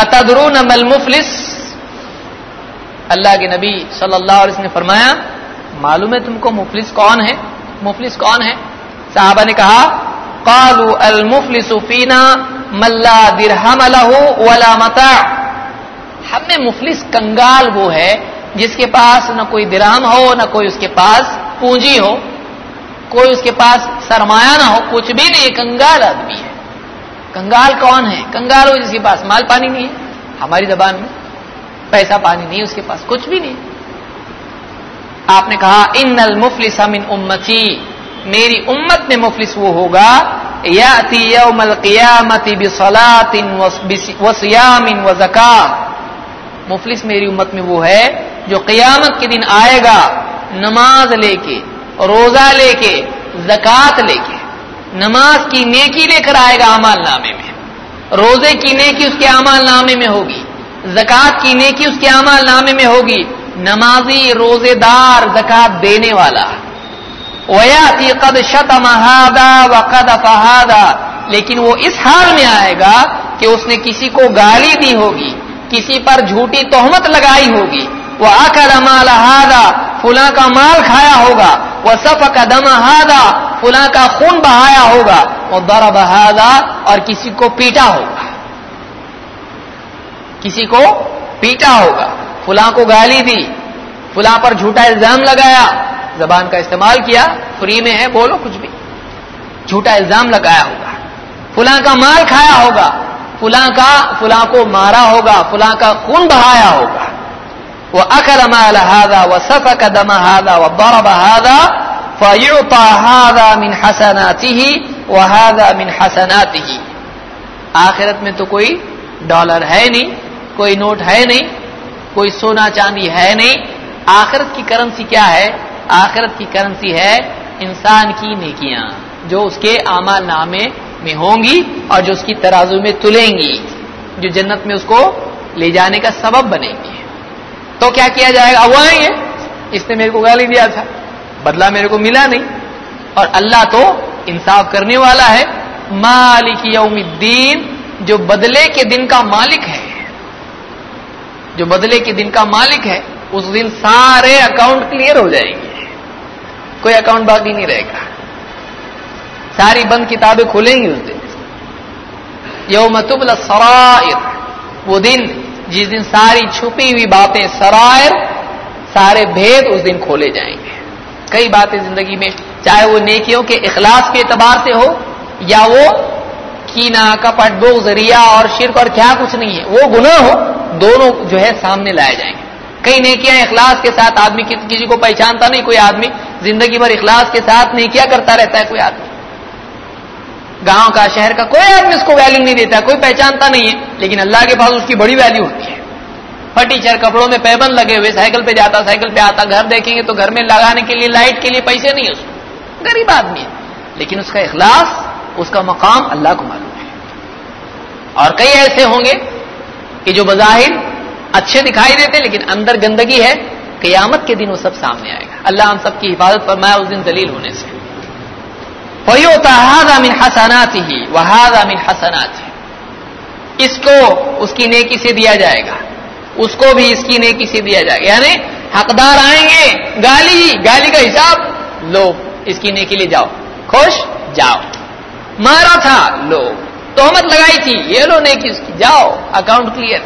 اتدرون مل مفلس اللہ کے نبی صلی اللہ علیہ وسلم نے فرمایا، معلوم ہے تم کو مفلس کون ہے؟ مفلس کون ہے؟ صحابہ نے کہا، قالوا المفلس فینا ملا درہم له ولا متاع ہم میں مفلس کنگال وہ ہے جس کے پاس نہ کوئی درہم ہو، نہ کوئی اس کے پاس پونجی ہو۔ کوئی اس کے پاس سرمایہ نہ ہو، کچھ بھی نہیں کنگال آدمی ہے۔ کنگال کون ہے؟ کنگال ہو جس کے پاس مال پانی نہیں ہے۔ ہماری زبان میں پیسہ پانی نہیں اس کے پاس کچھ بھی نہیں۔ آپ نے کہا، ان المفلس من امتی میری امت میں مفلس وہ ہوگا، یاتی یوم القیامت بصلاۃ وصیام وزکات مفلس میری امت میں وہ ہے جو قیامت کے دن آئے گا، نماز لے کے، روزہ لے کے زکات لے کے۔ نماز کی نیکی لے کر آئے گا امال نامے میں۔ روزے کی نیکی اس کے امال نامے میں ہوگی۔ زکات کی نیکی اس کے امال نامے میں ہوگی۔ نمازی روزے دار زکات دینے والا۔ ویاتی قد شتم هذا وقد فهذا لیکن وہ اس حال میں آئے گا کہ اس نے کسی کو گالی دی ہوگی، کسی پر جھوٹی تہمت لگائی ہوگی۔ وہ آکر مال ہادا فلاں کا مال کھایا ہوگا وہ سف کا دم ہادا فلاں کا خون بہایا ہوگا وہ در بہادا اور کسی کو پیٹا ہوگا۔ کسی کو پیٹا ہوگا۔ فلاں کو گالی دی، فلاں پر جھوٹا الزام لگایا، زبان کا استعمال کیا، فری میں ہے، بولو کچھ بھی۔ جھوٹا الزام لگایا ہوگا۔ فلاں کا مال کھایا ہوگا، فلاں کا، فلاں کو مارا ہوگا، فلاں کا خون بہایا ہوگا۔ وہ اکل مال ہادا و دم ہادا و بڑا بہادا فیوتا ہادا من حسناتی ہی وہ ہادا من حسناتی آخرت میں تو کوئی ڈالر ہے نہیں، کوئی نوٹ ہے نہیں، کوئی سونا چاندی ہے نہیں۔ آخرت کی کرنسی کیا ہے؟ آخرت کی کرنسی ہے انسان کی نیکیاں، جو اس کے اعمال نامے میں ہوں گی اور جو اس کی ترازو میں تلیں گی، جو جنت میں اس کو لے جانے کا سبب بنے گی تو کیا کیا جائے گا؟ وہ آئیں گے اس نے میرے کو گالی دیا تھا۔ بدلہ میرے کو ملا نہیں۔ اور اللہ تو انصاف کرنے والا ہے۔ مالک یوم الدین جو بدلے کے دن کا مالک ہے۔ جو بدلے کے دن کا مالک ہے، اس دن سارے اکاؤنٹ کلیئر ہو جائیں گے۔ کوئی اکاؤنٹ باقی نہیں رہے گا۔ ساری بند کتابیں کھلیں گی اس دن۔ یوم تبل سرائر وہ دن جس دن ساری چھپی ہوئی باتیں سرائر، سارے بھید اس دن کھولے جائیں گے۔ کئی باتیں زندگی میں، چاہے وہ نیکیوں کے اخلاص کے اعتبار سے ہو، یا وہ کینا، کپٹ بو ذریعہ اور شرک اور کیا کچھ نہیں ہے، وہ گناہ ہو، دونوں جو ہے سامنے لائے جائیں گے۔ کئی نیکیاں اخلاص کے ساتھ آدمی کسی کو پہچانتا نہیں، کوئی آدمی زندگی بھر اخلاص کے ساتھ نیکیاں کرتا رہتا ہے، کوئی آدمی۔ گاؤں کا، شہر کا کوئی آدمی اس کو ویلو نہیں دیتا، کوئی پہچانتا نہیں ہے، لیکن اللہ کے پاس اس کی بڑی ویلو ہوتی ہے۔ فرنیچر کپڑوں میں پیبند لگے ہوئے سائیکل پہ جاتا سائیکل پہ آتا، گھر دیکھیں گے تو گھر میں لگانے کے لیے لائٹ کے لیے پیسے نہیں اس کو۔ غریب آدمی ہے۔ لیکن اس کا اخلاص، اس کا مقام اللہ کو معلوم ہے۔ اور کئی ایسے ہوں گے کہ جو بظاہر اچھے دکھائی دیتے، لیکن اندر گندگی ہے، قیامت کے دن وہ سب سامنے آئے گا۔ اللہ ہم سب کی حفاظت فرمایا اس دن دلیل ہونے سے۔ فیوتا من حسنات ہی وہ من حسنات اس کو اس کی نیکی سے دیا جائے گا۔ اس کو بھی اس کی نیکی سے دیا جائے گا۔ یعنی حقدار آئیں گے، گالی گالی کا حساب، لو، اس کی نیکی لے جاؤ۔ خوش، جاؤ۔ مارا تھا، لو۔ توہمت لگائی تھی، یہ لو نیکی اس کی۔ جاؤ، اکاؤنٹ کلیئر۔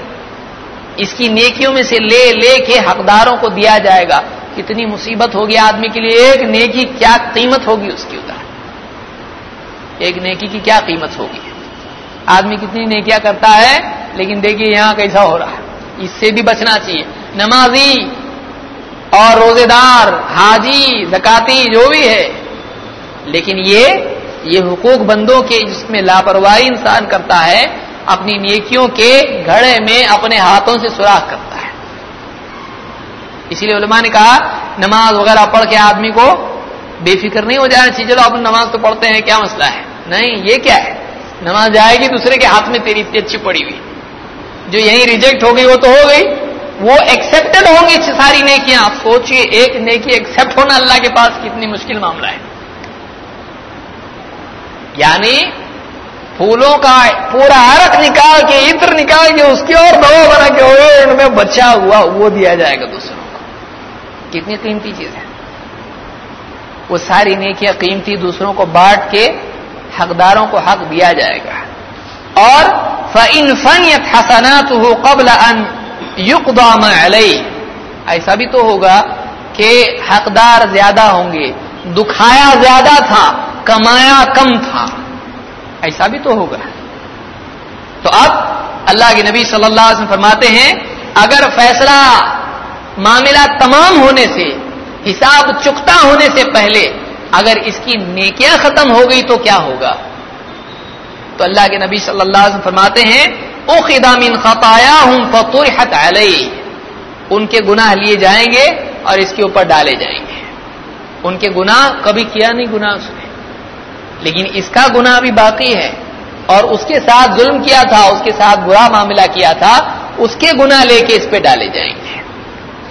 اس کی نیکیوں میں سے لے لے کے حقداروں کو دیا جائے گا۔ کتنی مصیبت ہوگی آدمی کے لیے، ایک نیکی کیا قیمت ہوگی اس کی ادھر ایک نیکی کی کیا قیمت ہوگی؟ آدمی کتنی نیکیاں کرتا ہے، لیکن دیکھیے یہاں کیسا ہو رہا ہے۔ اس سے بھی بچنا چاہیے۔ نمازی اور روزے دار حاجی، زکاتی، جو بھی ہے۔ لیکن یہ یہ حقوق بندوں کے جس میں لاپرواہی انسان کرتا ہے، اپنی نیکیوں کے گھڑے میں اپنے ہاتھوں سے سوراخ کرتا ہے۔ اسی لیے علماء نے کہا، نماز وغیرہ پڑھ کے آدمی کو بے فکر نہیں ہو جانا چاہیے۔ چلو، اپنی نماز تو پڑھتے ہیں، کیا مسئلہ ہے؟ نہیں، یہ کیا ہے؟ نماز جائے گی، دوسرے کے ہاتھ میں تیری اتنی اچھی پڑی ہوئی۔ جو یہیں ریجیکٹ ہو گئی، وہ تو ہو گئی۔ وہ ایکسپٹڈ ہوں گی ساری نیکیاں۔ آپ سوچئے، ایک نیکی ایکسپٹ ہونا اللہ کے پاس کتنی مشکل معاملہ ہے۔ یعنی پھولوں کا پورا عرق نکال کے، عطر نکال کے، اس کی اور دوا بنا کے ہوئے ان میں بچا ہوا، وہ دیا جائے گا دوسروں کو۔ کتنی قیمتی چیز ہے۔ وہ ساری نیکیاں قیمتی دوسروں کو بانٹ کے حقداروں کو حق دیا جائے گا۔ اور فن فن حسنات ہو قبل ان یقدام علیہ ایسا بھی تو ہوگا کہ حقدار زیادہ ہوں گے، دکھایا زیادہ تھا، کمایا کم تھا۔ ایسا بھی تو ہوگا۔ تو اب اللہ کے نبی صلی اللہ علیہ وسلم فرماتے ہیں، اگر فیصلہ معاملہ تمام ہونے سے، حساب چکتا ہونے سے پہلے اگر اس کی نیکیاں ختم ہو گئی تو کیا ہوگا؟ تو اللہ کے نبی صلی اللہ علیہ وسلم فرماتے ہیں او خدامین خطایا ہوں فطور ان کے گناہ لیے جائیں گے اور اس کے اوپر ڈالے جائیں گے۔ ان کے گناہ کبھی کیا نہیں گناہ اس نے لیکن اس کا گناہ بھی باقی ہے۔ اور اس کے ساتھ ظلم کیا تھا، اس کے ساتھ برا معاملہ کیا تھا، اس کے گناہ لے کے اس پہ ڈالے جائیں گے۔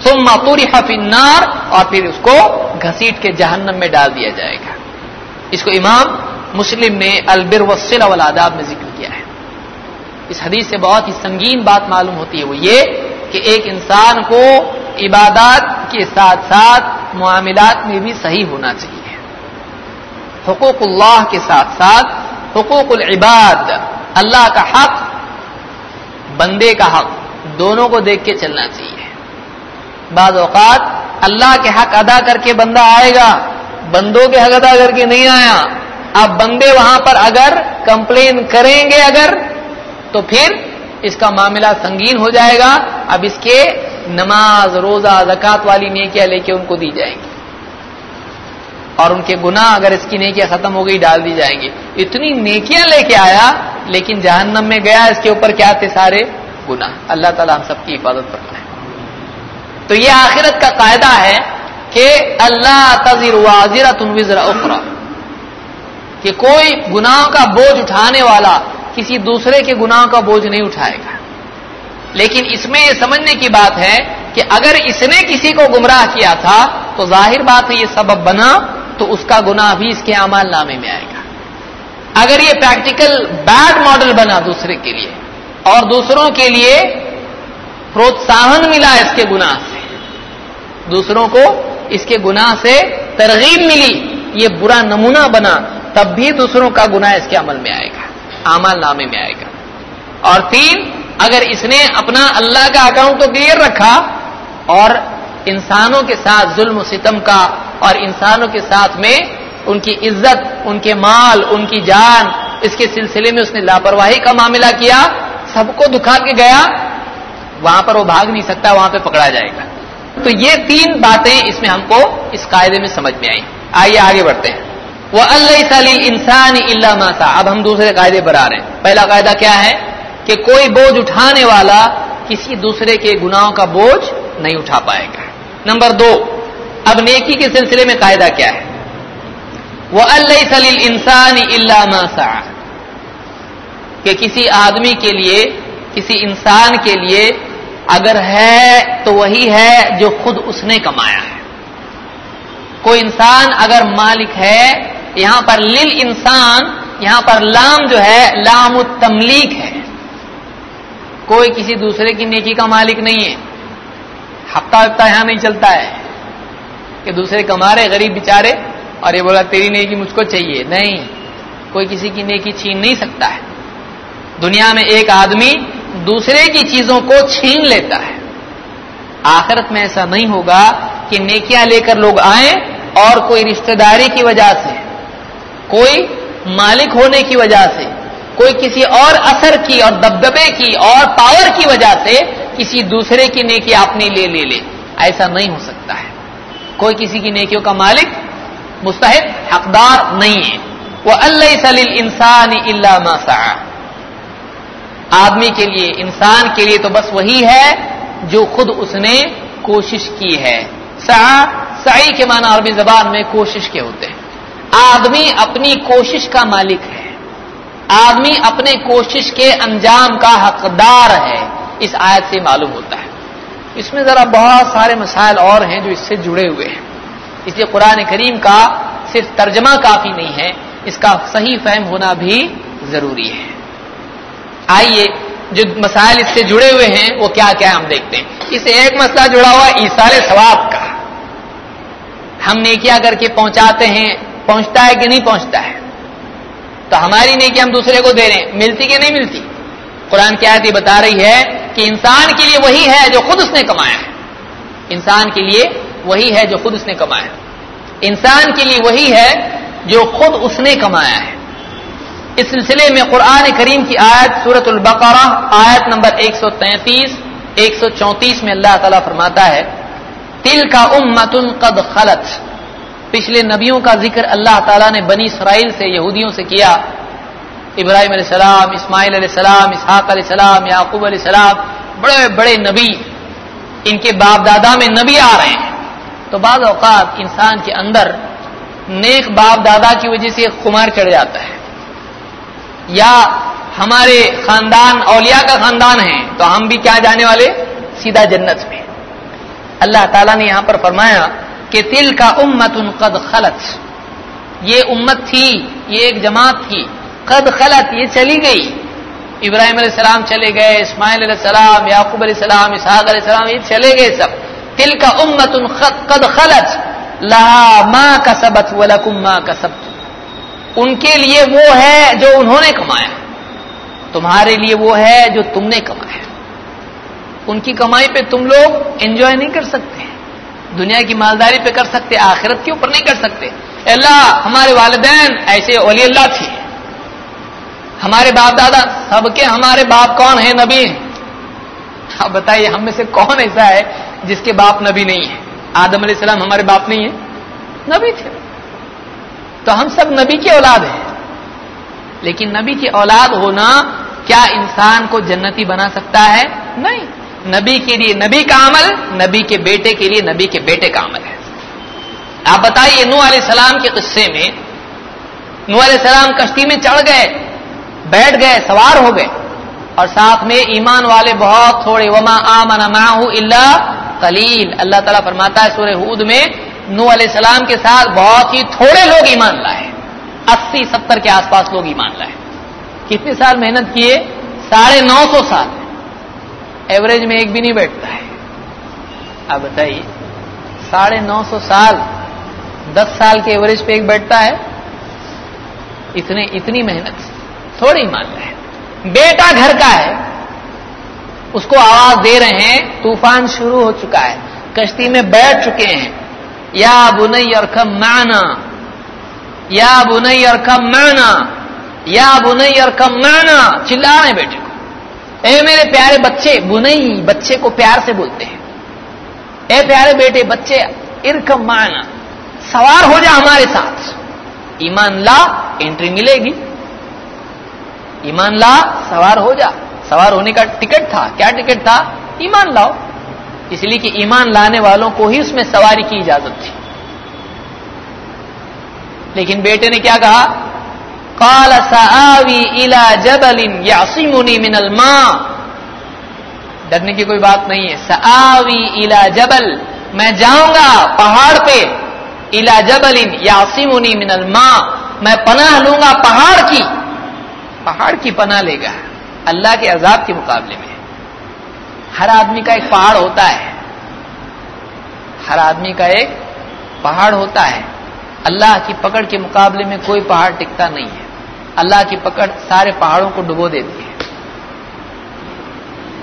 سم ماتوری حفنار اور پھر اس کو گھسیٹ کے جہنم میں ڈال دیا جائے گا۔ اس کو امام مسلم نے البر وسل والآداب میں ذکر کیا ہے۔ اس حدیث سے بہت ہی سنگین بات معلوم ہوتی ہے وہ یہ کہ ایک انسان کو عبادات کے ساتھ ساتھ معاملات میں بھی صحیح ہونا چاہیے۔ حقوق اللہ کے ساتھ ساتھ حقوق العباد، اللہ کا حق، بندے کا حق، دونوں کو دیکھ کے چلنا چاہیے۔ بعض اوقات اللہ کے حق ادا کر کے بندہ آئے گا، بندوں کے حق ادا کر کے نہیں آیا۔ اب بندے وہاں پر اگر کمپلین کریں گے اگر، تو پھر اس کا معاملہ سنگین ہو جائے گا۔ اب اس کے نماز، روزہ زکات والی نیکیاں لے کے ان کو دی جائیں گی۔ اور ان کے گناہ اگر اس کی نیکیاں ختم ہو گئی، ڈال دی جائیں گی۔ اتنی نیکیاں لے کے آیا، لیکن جہنم میں گیا، اس کے اوپر کیا تھے سارے گناہ۔ اللہ تعالیٰ ہم سب کی حفاظت کرتا ہے تو یہ آخرت کا قاعدہ ہے کہ اللہ تذر واضر تنوزر اخرا کہ کوئی گناہ کا بوجھ اٹھانے والا کسی دوسرے کے گناہ کا بوجھ نہیں اٹھائے گا۔ لیکن اس میں یہ سمجھنے کی بات ہے کہ اگر اس نے کسی کو گمراہ کیا تھا، تو ظاہر بات ہے یہ سبب بنا، تو اس کا گناہ بھی اس کے امال نامے میں آئے گا۔ اگر یہ پریکٹیکل بیڈ ماڈل بنا دوسرے کے لیے اور دوسروں کے لیے پروتساہن ملا اس کے گناہ سے دوسروں کو اس کے گناہ سے ترغیب ملی، یہ برا نمونہ بنا، تب بھی دوسروں کا گناہ اس کے عمل میں آئے گا امال نامے میں آئے گا۔ اور تین، اگر اس نے اپنا اللہ کا اکاؤنٹ تو کلیئر رکھا، اور انسانوں کے ساتھ ظلم و ستم کا، اور انسانوں کے ساتھ میں ان کی عزت، ان کے مال، ان کی جان، اس کے سلسلے میں اس نے لاپرواہی کا معاملہ کیا، سب کو دکھا کے گیا، وہاں پر وہ بھاگ نہیں سکتا، وہاں پہ پکڑا جائے گا۔ تو یہ تین باتیں اس میں ہم کو اس قاعدے میں سمجھ میں آئی آئیے آگے بڑھتے ہیں۔ وہ اللہ سلی انسان اللہ ماسا اب ہم دوسرے قاعدے پر آ رہے ہیں۔ پہلا قاعدہ کیا ہے؟ کہ کوئی بوجھ اٹھانے والا کسی دوسرے کے گناہوں کا بوجھ نہیں اٹھا پائے گا۔ نمبر دو، اب نیکی کے سلسلے میں قاعدہ کیا ہے؟ وہ اللہ سلیل انسان اللہ ماسا کہ کسی آدمی کے لیے، کسی انسان کے لیے اگر ہے تو وہی ہے جو خود اس نے کمایا ہے۔ کوئی انسان اگر مالک ہے، یہاں پر لل انسان، یہاں پر لام جو ہے، لام التملیک ہے۔ کوئی کسی دوسرے کی نیکی کا مالک نہیں ہے۔ ہفتہ ہفتہ یہاں نہیں چلتا ہے کہ دوسرے کما رہے، غریب بےچارے اور یہ بولا تیری نیکی مجھ کو چاہیے۔ نہیں، کوئی کسی کی نیکی چھین نہیں سکتا ہے۔ دنیا میں ایک آدمی دوسرے کی چیزوں کو چھین لیتا ہے۔ آخرت میں ایسا نہیں ہوگا کہ نیکیاں لے کر لوگ آئیں اور کوئی رشتہ داری کی وجہ سے، کوئی مالک ہونے کی وجہ سے، کوئی کسی اور اثر کی اور دبدبے کی اور پاور کی وجہ سے کسی دوسرے کی نیکی اپنے لیے لے لے ایسا نہیں ہو سکتا ہے۔ کوئی کسی کی نیکیوں کا مالک مستحق، حقدار نہیں ہے۔ وہ اللہ سلیل انسان اللہ مسا آدمی کے لیے، انسان کے لیے تو بس وہی ہے جو خود اس نے کوشش کی ہے۔ سا سعی کے معنی عربی زبان میں کوشش کے ہوتے ہیں۔ آدمی اپنی کوشش کا مالک ہے۔ آدمی اپنے کوشش کے انجام کا حقدار ہے۔ اس آیت سے معلوم ہوتا ہے۔ اس میں ذرا بہت سارے مسائل اور ہیں جو اس سے جڑے ہوئے ہیں۔ اس لیے قرآن کریم کا صرف ترجمہ کافی نہیں ہے، اس کا صحیح فہم ہونا بھی ضروری ہے۔ آئیے، جو مسائل اس سے جڑے ہوئے ہیں، وہ کیا کیا ہم دیکھتے ہیں۔ اس ایک مسئلہ جڑا ہوا ایسال ثواب کا۔ ہم نیکیاں کر کے پہنچاتے ہیں، پہنچتا ہے کہ نہیں پہنچتا ہے؟ تو ہماری نیکی ہم دوسرے کو دے رہے ہیں۔ ملتی کہ نہیں ملتی؟ قرآن کی آیت یہ بتا رہی ہے کہ انسان کے لیے وہی ہے جو خود اس نے کمایا ہے۔ انسان کے لیے وہی ہے جو خود اس نے کمایا ہے۔ انسان کے لیے وہی ہے جو خود اس نے کمایا ہے۔ اس سلسلے میں قرآن کریم کی آیت سورت البقرہ، آیت نمبر ایک سو تینتیس، ایک سو چونتیس میں اللہ تعالیٰ فرماتا ہے تل کا امت قد خلط پچھلے نبیوں کا ذکر اللہ تعالیٰ نے بنی اسرائیل سے، یہودیوں سے کیا۔ ابراہیم علیہ السلام، اسماعیل علیہ السلام، اسحاق علیہ السلام، یعقوب علیہ السلام، بڑے بڑے نبی۔ ان کے باپ دادا میں نبی آ رہے ہیں۔ تو بعض اوقات انسان کے اندر نیک باپ دادا کی وجہ سے خمار چڑھ جاتا ہے۔ یا ہمارے خاندان، اولیاء کا خاندان ہے تو ہم بھی کیا جانے والے؟ سیدھا جنت میں۔ اللہ تعالیٰ نے یہاں پر فرمایا کہ تل کا امت ان قد خلط یہ امت تھی، یہ ایک جماعت تھی۔ قد خلط یہ چلی گئی۔ ابراہیم علیہ السلام چلے گئے، اسماعیل علیہ السلام، یعقوب علیہ السلام، اسحاق علیہ السلام، یہ چلے گئے سب۔ تل کا امت ان قد خلط لہا ماں کا سبت ولکم ماں کا سب ان کے لیے وہ ہے جو انہوں نے کمایا تمہارے لیے وہ ہے جو تم نے کمایا ان کی کمائی پہ تم لوگ انجوائے نہیں کر سکتے۔ دنیا کی مالداری پہ کر سکتے، آخرت کے اوپر نہیں کر سکتے۔ اللہ، ہمارے والدین ایسے ولی اللہ تھے۔ ہمارے باپ دادا، سب کے ہمارے باپ کون ہیں؟ نبی ہیں۔ آپ بتائیے، ہم میں سے کون ایسا ہے جس کے باپ نبی نہیں ہے آدم علیہ السلام ہمارے باپ نہیں ہے نبی تھے۔ تو ہم سب نبی کی اولاد ہیں۔ لیکن نبی کی اولاد ہونا کیا انسان کو جنتی بنا سکتا ہے؟ نہیں۔ نبی کے لیے نبی کا عمل، نبی کے بیٹے کے لیے نبی کے بیٹے کا عمل ہے۔ آپ بتائیے نو علیہ السلام کے قصے میں نو علیہ السلام کشتی میں چڑھ گئے، بیٹھ گئے، سوار ہو گئے۔ اور ساتھ میں ایمان والے بہت تھوڑے، وما آمن معه الا قلیل اللہ تعالیٰ فرماتا ہے سورہ ہود میں نو علیہ السلام کے ساتھ بہت ہی تھوڑے لوگ ایمان لائے۔ اسی، ستر کے آس پاس لوگ ایمان لائے۔ کتنے سال محنت کیے؟ ساڑھے نو سو سال۔ ایوریج میں ایک بھی نہیں بیٹھتا ہے۔ آپ بتائیے، ساڑھے نو سو سال، دس سال کے ایوریج پہ ایک بیٹھتا ہے۔ اتنے، اتنی محنت تھوڑی مان رہے بیٹا گھر کا ہے۔ اس کو آواز دے رہے ہیں، طوفان شروع ہو چکا ہے۔ کشتی میں بیٹھ چکے ہیں۔ یا بنئی اور کم مانا یا بنئی اور کم مانا یا بنئی اور کم مانا چلا رہے بیٹے کو اے میرے پیارے بچے بنئی بچے کو پیار سے بولتے ہیں۔ اے پیارے بیٹے، بچے، ارکم مانا سوار ہو جا ہمارے ساتھ۔ ایمان لا، انٹری ملے گی۔ ایمان لا، سوار ہو جا۔ سوار ہونے کا ٹکٹ تھا۔ کیا ٹکٹ تھا؟ ایمان لاؤ۔ اس لیے کہ ایمان لانے والوں کو ہی اس میں سواری کی اجازت تھی۔ لیکن بیٹے نے کیا کہا؟ قال سآوی الى جبل یعصمنی من الماء۔ ڈرنے کی کوئی بات نہیں ہے۔ سآوی الى جبل۔ میں جاؤں گا پہاڑ پہ۔ الى جبل یعصمنی من الماء۔ میں پناہ لوں گا پہاڑ کی۔ پہاڑ کی پناہ لے گا۔ اللہ کے عذاب کے مقابلے میں۔ ہر آدمی کا ایک پہاڑ ہوتا ہے۔ ہر آدمی کا ایک پہاڑ ہوتا ہے۔ اللہ کی پکڑ کے مقابلے میں کوئی پہاڑ ٹکتا نہیں ہے۔ اللہ کی پکڑ سارے پہاڑوں کو ڈبو دیتی ہے۔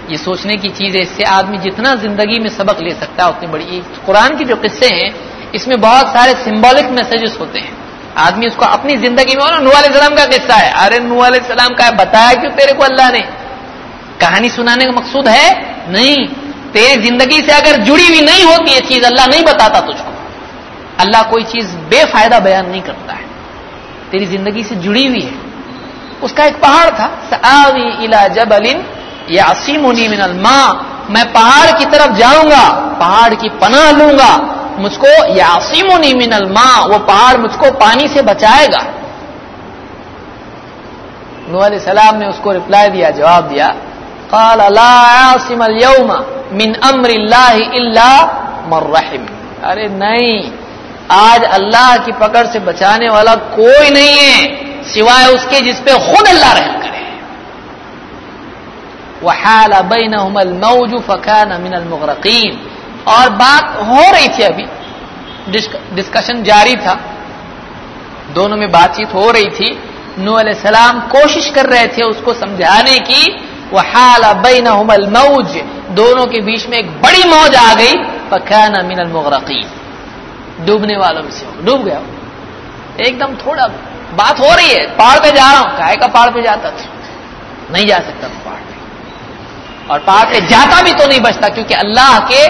یہ سوچنے کی چیز ہے، اس سے آدمی جتنا زندگی میں سبق لے سکتا ہے، اتنی بڑی۔ قرآن کی جو قصے ہیں، اس میں بہت سارے سمبولک میسجز ہوتے ہیں۔ آدمی اس کو اپنی زندگی میں نو علیہ السلام کا قصہ ہے۔ ارے نو علیہ السلام کا ہے، بتایا کیوں تیرے کو اللہ نے؟ کہانی سنانے کا مقصود ہے نہیں۔ تیری زندگی سے اگر جڑی ہوئی نہیں ہوتی، یہ چیز اللہ نہیں بتاتا تجھ کو۔ اللہ کوئی چیز بے فائدہ بیان نہیں کرتا ہے۔ تیری زندگی سے جڑی ہوئی ہے۔ اس کا ایک پہاڑ تھا۔ جب یا من الماء۔ میں پہاڑ کی طرف جاؤں گا، پہاڑ کی پناہ لوں گا۔ مجھ کو یا من الماء۔ وہ پہاڑ مجھ کو پانی سے بچائے گا۔ نو علیہ السلام نے اس کو رپلائی دیا، جواب دیا قال لا عاصم اليوم من امر اللہ الا مرحم ارے نہیں، آج اللہ کی پکڑ سے بچانے والا کوئی نہیں ہے، سوائے اس کے جس پہ خود اللہ رحم کرے۔ وحال بينهما الموج فكان من المغرقين اور بات ہو رہی تھی ابھی ڈسکشن جاری تھا۔ دونوں میں بات چیت ہو رہی تھی۔ نو علیہ السلام کوشش کر رہے تھے اس کو سمجھانے کی۔ وہ حال بینہما الموج. دونوں کے بیچ میں ایک بڑی موج آ گئی. فكان من المغرقين ڈوبنے والوں میں سے ڈوب گیا ایک دم تھوڑا بات ہو رہی ہے. پہاڑ پہ جا رہا ہوں. کائے کا پہاڑ پہ جاتا تھا. نہیں جا سکتا تھا پہاڑ پہ. اور پہاڑ پہ جاتا بھی تو نہیں بچتا کیونکہ اللہ کے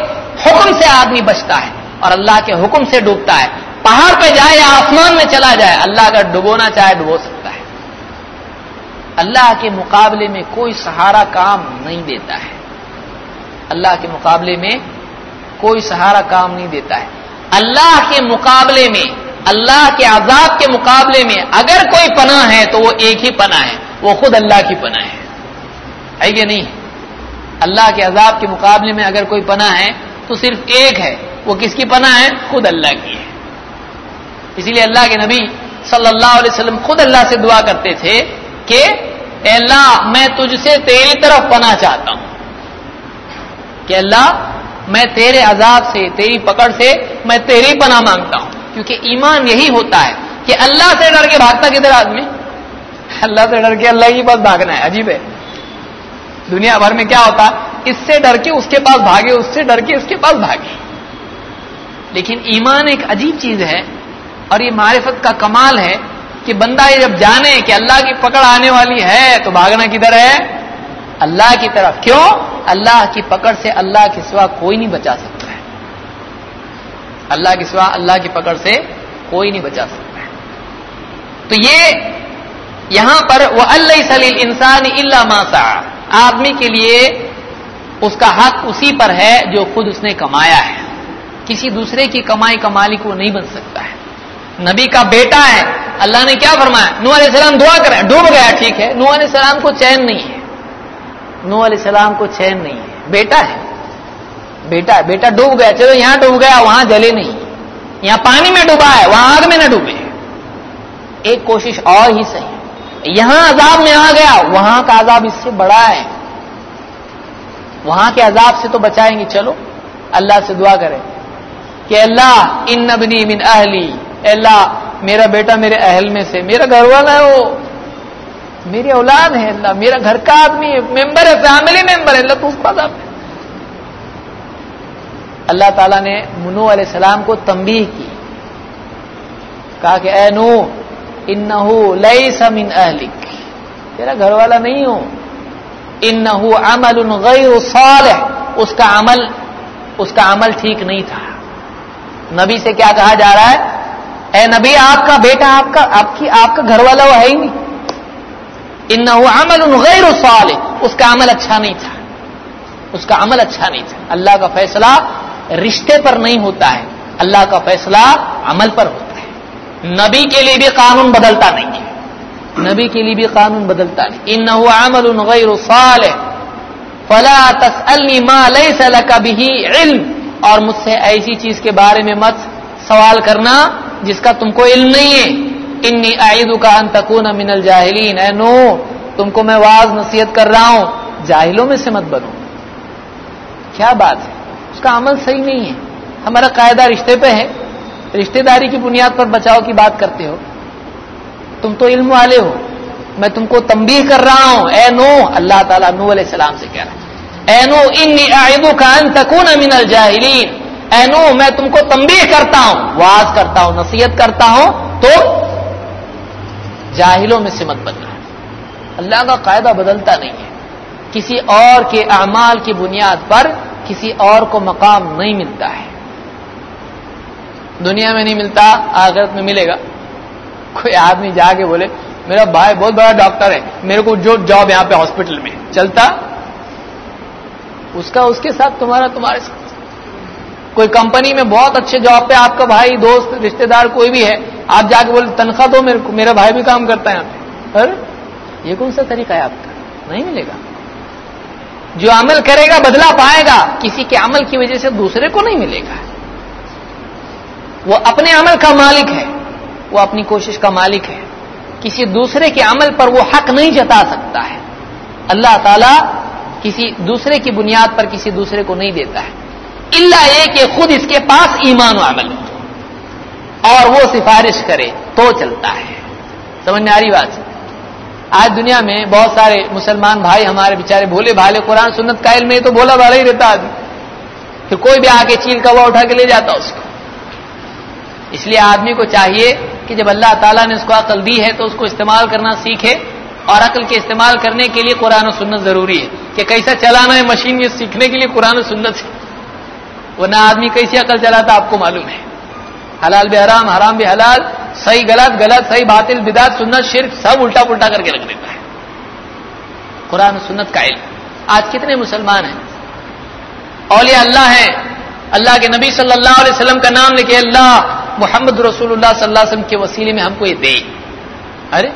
حکم سے آدمی بچتا ہے اور اللہ کے حکم سے ڈوبتا ہے. پہاڑ پہ جائے یا آسمان میں چلا جائے. اللہ اگر ڈبونا چاہے ڈبو سکتا ہے. اللہ کے مقابلے میں کوئی سہارا کام نہیں دیتا ہے۔ اللہ کے مقابلے میں کوئی سہارا کام نہیں دیتا ہے۔ اللہ کے مقابلے میں، اللہ کے عذاب کے مقابلے میں اگر کوئی پناہ ہے تو وہ ایک ہی پناہ ہے۔ وہ خود اللہ کی پناہ ہے۔ ہے کہ نہیں؟ اللہ کے عذاب کے مقابلے میں اگر کوئی پناہ ہے تو صرف ایک ہے۔ وہ کس کی پناہ ہے؟ خود اللہ کی ہے۔ اسی لیے اللہ کے نبی صلی اللہ علیہ وسلم خود اللہ سے دعا کرتے تھے کہ اے اللہ میں تجھ سے تیری طرف پناہ چاہتا ہوں۔ کہ اللہ میں تیرے عذاب سے، تیری پکڑ سے میں تیری پناہ مانگتا ہوں۔ کیونکہ ایمان یہی ہوتا ہے کہ اللہ سے ڈر کے بھاگتا کدھر آدمی؟ اللہ سے ڈر کے اللہ کی پاس بھاگنا ہے، عجیب ہے۔ دنیا بھر میں کیا ہوتا؟ اس سے ڈر کے اس کے پاس بھاگے، اس سے ڈر کے اس کے پاس بھاگے۔ لیکن ایمان ایک عجیب چیز ہے اور یہ معرفت کا کمال ہے کہ بندہ یہ جب جانے کہ اللہ کی پکڑ آنے والی ہے تو بھاگنا کدھر ہے؟ اللہ کی طرف۔ کیوں؟ اللہ کی پکڑ سے اللہ کے سوا کوئی نہیں بچا سکتا ہے۔ اللہ کے سوا اللہ کی پکڑ سے کوئی نہیں بچا سکتا ہے۔ تو یہ یہاں پر وہ اللہ سلیل انسان اللہ ماسا آدمی کے لیے اس کا حق اسی پر ہے جو خود اس نے کمایا ہے۔ کسی دوسرے کی کمائی کا مالک وہ نہیں بن سکتا ہے۔ نبی کا بیٹا ہے۔ اللہ نے کیا فرمایا؟ نو علیہ السلام دعا کریں۔ ڈوب گیا، ٹھیک ہے۔ نو علیہ السلام کو چین نہیں ہے۔ نو علیہ السلام کو چین نہیں ہے۔ بیٹا ہے۔ بیٹا ہے۔ بیٹا ڈوب گیا۔ چلو یہاں ڈوب گیا، وہاں جلے نہیں۔ یہاں پانی میں ڈوبا ہے، وہاں آگ میں نہ ڈوبے۔ ایک کوشش اور ہی صحیح۔ یہاں عذاب میں آ گیا، وہاں کا عذاب اس سے بڑا ہے۔ وہاں کے عذاب سے تو بچائیں گے۔ چلو، اللہ سے دعا کریں کہ اللہ، ان نبنی من اہلی اللہ میرا بیٹا میرے اہل میں سے، میرا گھر والا ہے وہ۔ میری اولاد ہے اللہ، میرا گھر کا آدمی ہے، ممبر ہے، فیملی ممبر ہے، اللہ تو اس پاس اللہ تعالیٰ نے منو علیہ السلام کو تمبی کی۔ کہا کہ اے نو ان لئی سمن اہلک۔ تیرا گھر والا نہیں ہوں ان عمل غیر صالح۔ اس کا عمل، اس کا عمل ٹھیک نہیں تھا۔ نبی سے کیا کہا جا رہا ہے؟ اے نبی، آپ کا بیٹا، آپ کا، آپ کی، آپ کا گھر والا وہ ہے ہی نہیں۔ ان عمل غیر صالح۔ اس کا عمل اچھا نہیں تھا۔ اس کا عمل اچھا نہیں تھا۔ اللہ کا فیصلہ رشتے پر نہیں ہوتا ہے۔ اللہ کا فیصلہ عمل پر ہوتا ہے۔ نبی کے لیے بھی قانون بدلتا نہیں ہے۔ نبی کے لیے بھی قانون بدلتا نہیں۔ ان عمل غیر صالح۔ فلا تسألنی ما لیس لک به علم۔ اور مجھ سے ایسی چیز کے بارے میں مت سوال کرنا۔ جس کا تم کو علم نہیں ہے۔ انی عید کا ان تکون من الجاہلین اے نو، تم کو میں واز نصیحت کر رہا ہوں۔ جاہلوں میں سے مت بنو۔ کیا بات ہے؟ اس کا عمل صحیح نہیں ہے۔ ہمارا قاعدہ رشتے پہ ہے۔ رشتے داری کی بنیاد پر بچاؤ کی بات کرتے ہو۔ تم تو علم والے ہو۔ میں تم کو تمبی کر رہا ہوں۔ اے نو، اللہ تعالیٰ نو علیہ السلام سے کہہ رہا اے نو ان کا ان تکون من الجاہلین اے نو میں تم کو تمبی کرتا ہوں واز کرتا ہوں، نصیحت کرتا ہوں، تو جاہلوں میں سے مت بننا۔ اللہ کا قاعدہ بدلتا نہیں ہے۔ کسی اور کے اعمال کی بنیاد پر کسی اور کو مقام نہیں ملتا ہے۔ دنیا میں نہیں ملتا، آخرت میں ملے گا۔ کوئی آدمی جا کے بولے، میرا بھائی بہت بڑا ڈاکٹر ہے، میرے کو جو جاب یہاں پہ ہاسپٹل میں چلتا؟ اس کا، اس کے ساتھ تمہارا، تمہارے ساتھ کوئی کمپنی میں بہت اچھے جاب پہ آپ کا بھائی، دوست رشتے دار کوئی بھی ہے، آپ جا کے بولے، تنخواہ دو میرے کو، میرا بھائی بھی کام کرتا ہے یہاں پہ۔ یہ کون سا طریقہ ہے آپ کا؟ نہیں ملے گا۔ جو عمل کرے گا بدلا پائے گا، کسی کے عمل کی وجہ سے دوسرے کو نہیں ملے گا۔ وہ اپنے عمل کا مالک ہے، وہ اپنی کوشش کا مالک ہے۔ کسی دوسرے کے عمل پر وہ حق نہیں جتا سکتا ہے۔ اللہ تعالی کسی دوسرے کی بنیاد پر کسی دوسرے کو نہیں دیتا ہے۔ اللہ یہ کہ خود اس کے پاس ایمان و عمل ہو اور وہ سفارش کرے تو چلتا ہے۔ سمجھنے آ رہی بات؟ آج دنیا میں بہت سارے مسلمان بھائی ہمارے بےچارے بھولے بھالے قرآن سنت کا علم میں تو بولا بھالا ہی رہتا آدمی پھر کوئی بھی آ کے چیل کا اٹھا کے لے جاتا اس کو۔ اس لیے آدمی کو چاہیے کہ جب اللہ تعالیٰ نے اس کو عقل دی ہے تو اس کو استعمال کرنا سیکھے اور عقل کے استعمال کرنے کے لیے قرآن و سنت ضروری ہے۔ کہ کیسا چلانا ہے مشین یہ سیکھنے کے لیے قرآن و سنت سے وہ نہ آدمی کیسی عقل چلاتا آپ کو معلوم ہے۔ حلال بھی حرام حرام بھی حلال، صحیح غلط غلط، صحیح باطل بدات سنت، شرک سب الٹا پلٹا کر کے رکھ دیتا ہے۔ قرآن و سنت کا علم۔ آج کتنے مسلمان ہیں؟ اولیاء اللہ ہیں۔ اللہ کے نبی صلی اللہ علیہ وسلم کا نام لکھے اللہ، محمد رسول اللہ صلی اللہ علیہ وسلم کے وسیلے میں ہم کو یہ دے۔ ارے،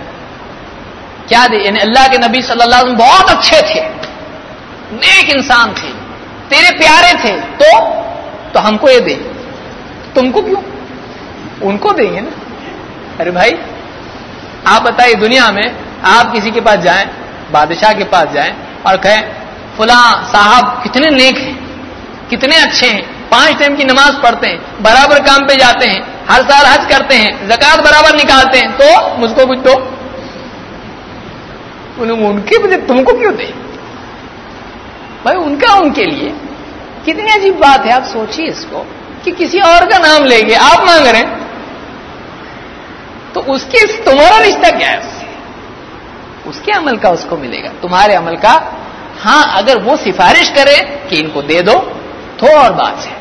کیا دے؟ یعنی اللہ کے نبی صلی اللہ علیہ وسلم بہت اچھے تھے۔ نیک انسان تھے۔ تیرے پیارے تھے۔ تو تو ہم کو یہ دے تم کو کیوں؟ ان کو دیں گے نا۔ ارے بھائی، آپ بتائیے دنیا میں آپ کسی کے پاس جائیں، بادشاہ کے پاس جائیں اور کہیں، فلاں صاحب کتنے نیک ہیں، کتنے اچھے ہیں، پانچ ٹائم کی نماز پڑھتے ہیں، برابر کام پہ جاتے ہیں، ہر سال حج کرتے ہیں زکات برابر نکالتے ہیں۔ تو مجھ کو کچھ دو۔ ان کے بجے تم کو کیوں دے بھائی، ان کا ان کے لیے۔ کتنی عجیب بات ہے، آپ سوچیے اس کو کہ کسی اور کا نام لے گے آپ مانگ رہے ہیں۔ تو اس کے تمہارا رشتہ کیا ہے؟ اس سے اس کے عمل کا اس کو ملے گا۔ تمہارے عمل کا ہاں اگر وہ سفارش کرے کہ ان کو دے دو، تو اور بات ہے۔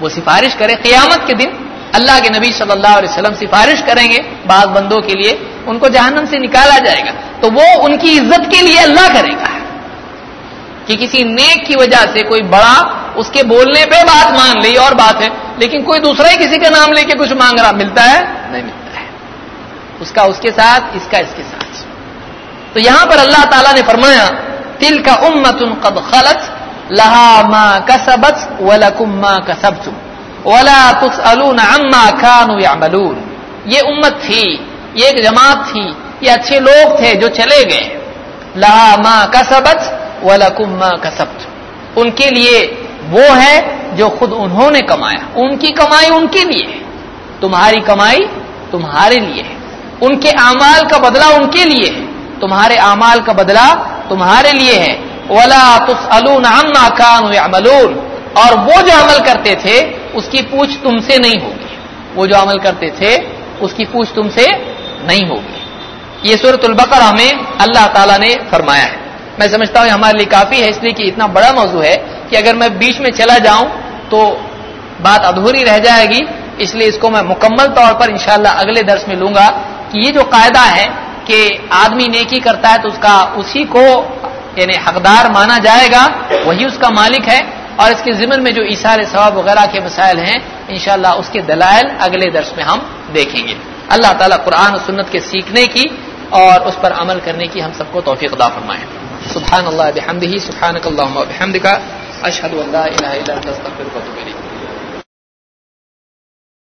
وہ سفارش کرے قیامت کے دن، اللہ کے نبی صلی اللہ علیہ وسلم سفارش کریں گے بعض بندوں کے لیے، ان کو جہنم سے نکالا جائے گا۔ تو وہ ان کی عزت کے لیے اللہ کرے گا۔ کہ کسی نیک کی وجہ سے کوئی بڑا اس کے بولنے پہ بات مان لی اور بات ہے۔ لیکن کوئی دوسرا ہی کسی کا نام لے کے کچھ مانگ رہا، ملتا ہے؟ نہیں ملتا ہے۔ اس کا اس کے ساتھ، اس کا اس کے ساتھ۔ تو یہاں پر اللہ تعالیٰ نے فرمایا تل کا امت قد خلط لہا ما کسبت ولکم ما کسبتم ولا تسالون عما كانوا يعملون۔ یہ امت تھی، یہ ایک جماعت تھی، یہ اچھے لوگ تھے جو چلے گئے۔ لہا ما کسبت ولکم ما کسبتم ان کے لیے وہ ہے جو خود انہوں نے کمایا۔ ان کی کمائی ان کے لیے تمہاری کمائی تمہارے لیے ہے۔ ان کے اعمال کا بدلہ ان کے لیے ہے۔ تمہارے اعمال کا بدلہ تمہارے لیے ہے۔ ولا تسالون عما كانوا يعملون۔ اور وہ جو عمل کرتے تھے، اس کی پوچھ تم سے نہیں ہوگی۔ وہ جو عمل کرتے تھے، اس کی پوچھ تم سے نہیں ہوگی۔ یہ صورت البقرہ میں اللہ تعالیٰ نے فرمایا ہے۔ میں سمجھتا ہوں ہمارے لیے کافی ہے، اس لیے کہ اتنا بڑا موضوع ہے کہ اگر میں بیچ میں چلا جاؤں تو بات ادھوری رہ جائے گی۔ اس لیے اس کو میں مکمل طور پر انشاءاللہ اگلے درس میں لوں گا کہ یہ جو قاعدہ ہے کہ آدمی نیکی کرتا ہے تو اس کا اسی کو یعنی حقدار مانا جائے گا، وہی اس کا مالک ہے۔ اور اس کے ضمن میں جو اشار ثواب وغیرہ کے مسائل ہیں، انشاءاللہ اس کے دلائل اگلے درس میں ہم دیکھیں گے۔ اللہ تعالیٰ قرآن و سنت کے سیکھنے کی اور اس پر عمل کرنے کی ہم سب کو توفیق دا فرمائے۔ سبحان اللہ بحمدہ، سبحانک اللہم و بحمدکا اشہد اللہ الہ الا انت، استغفرک و اتوب الیک۔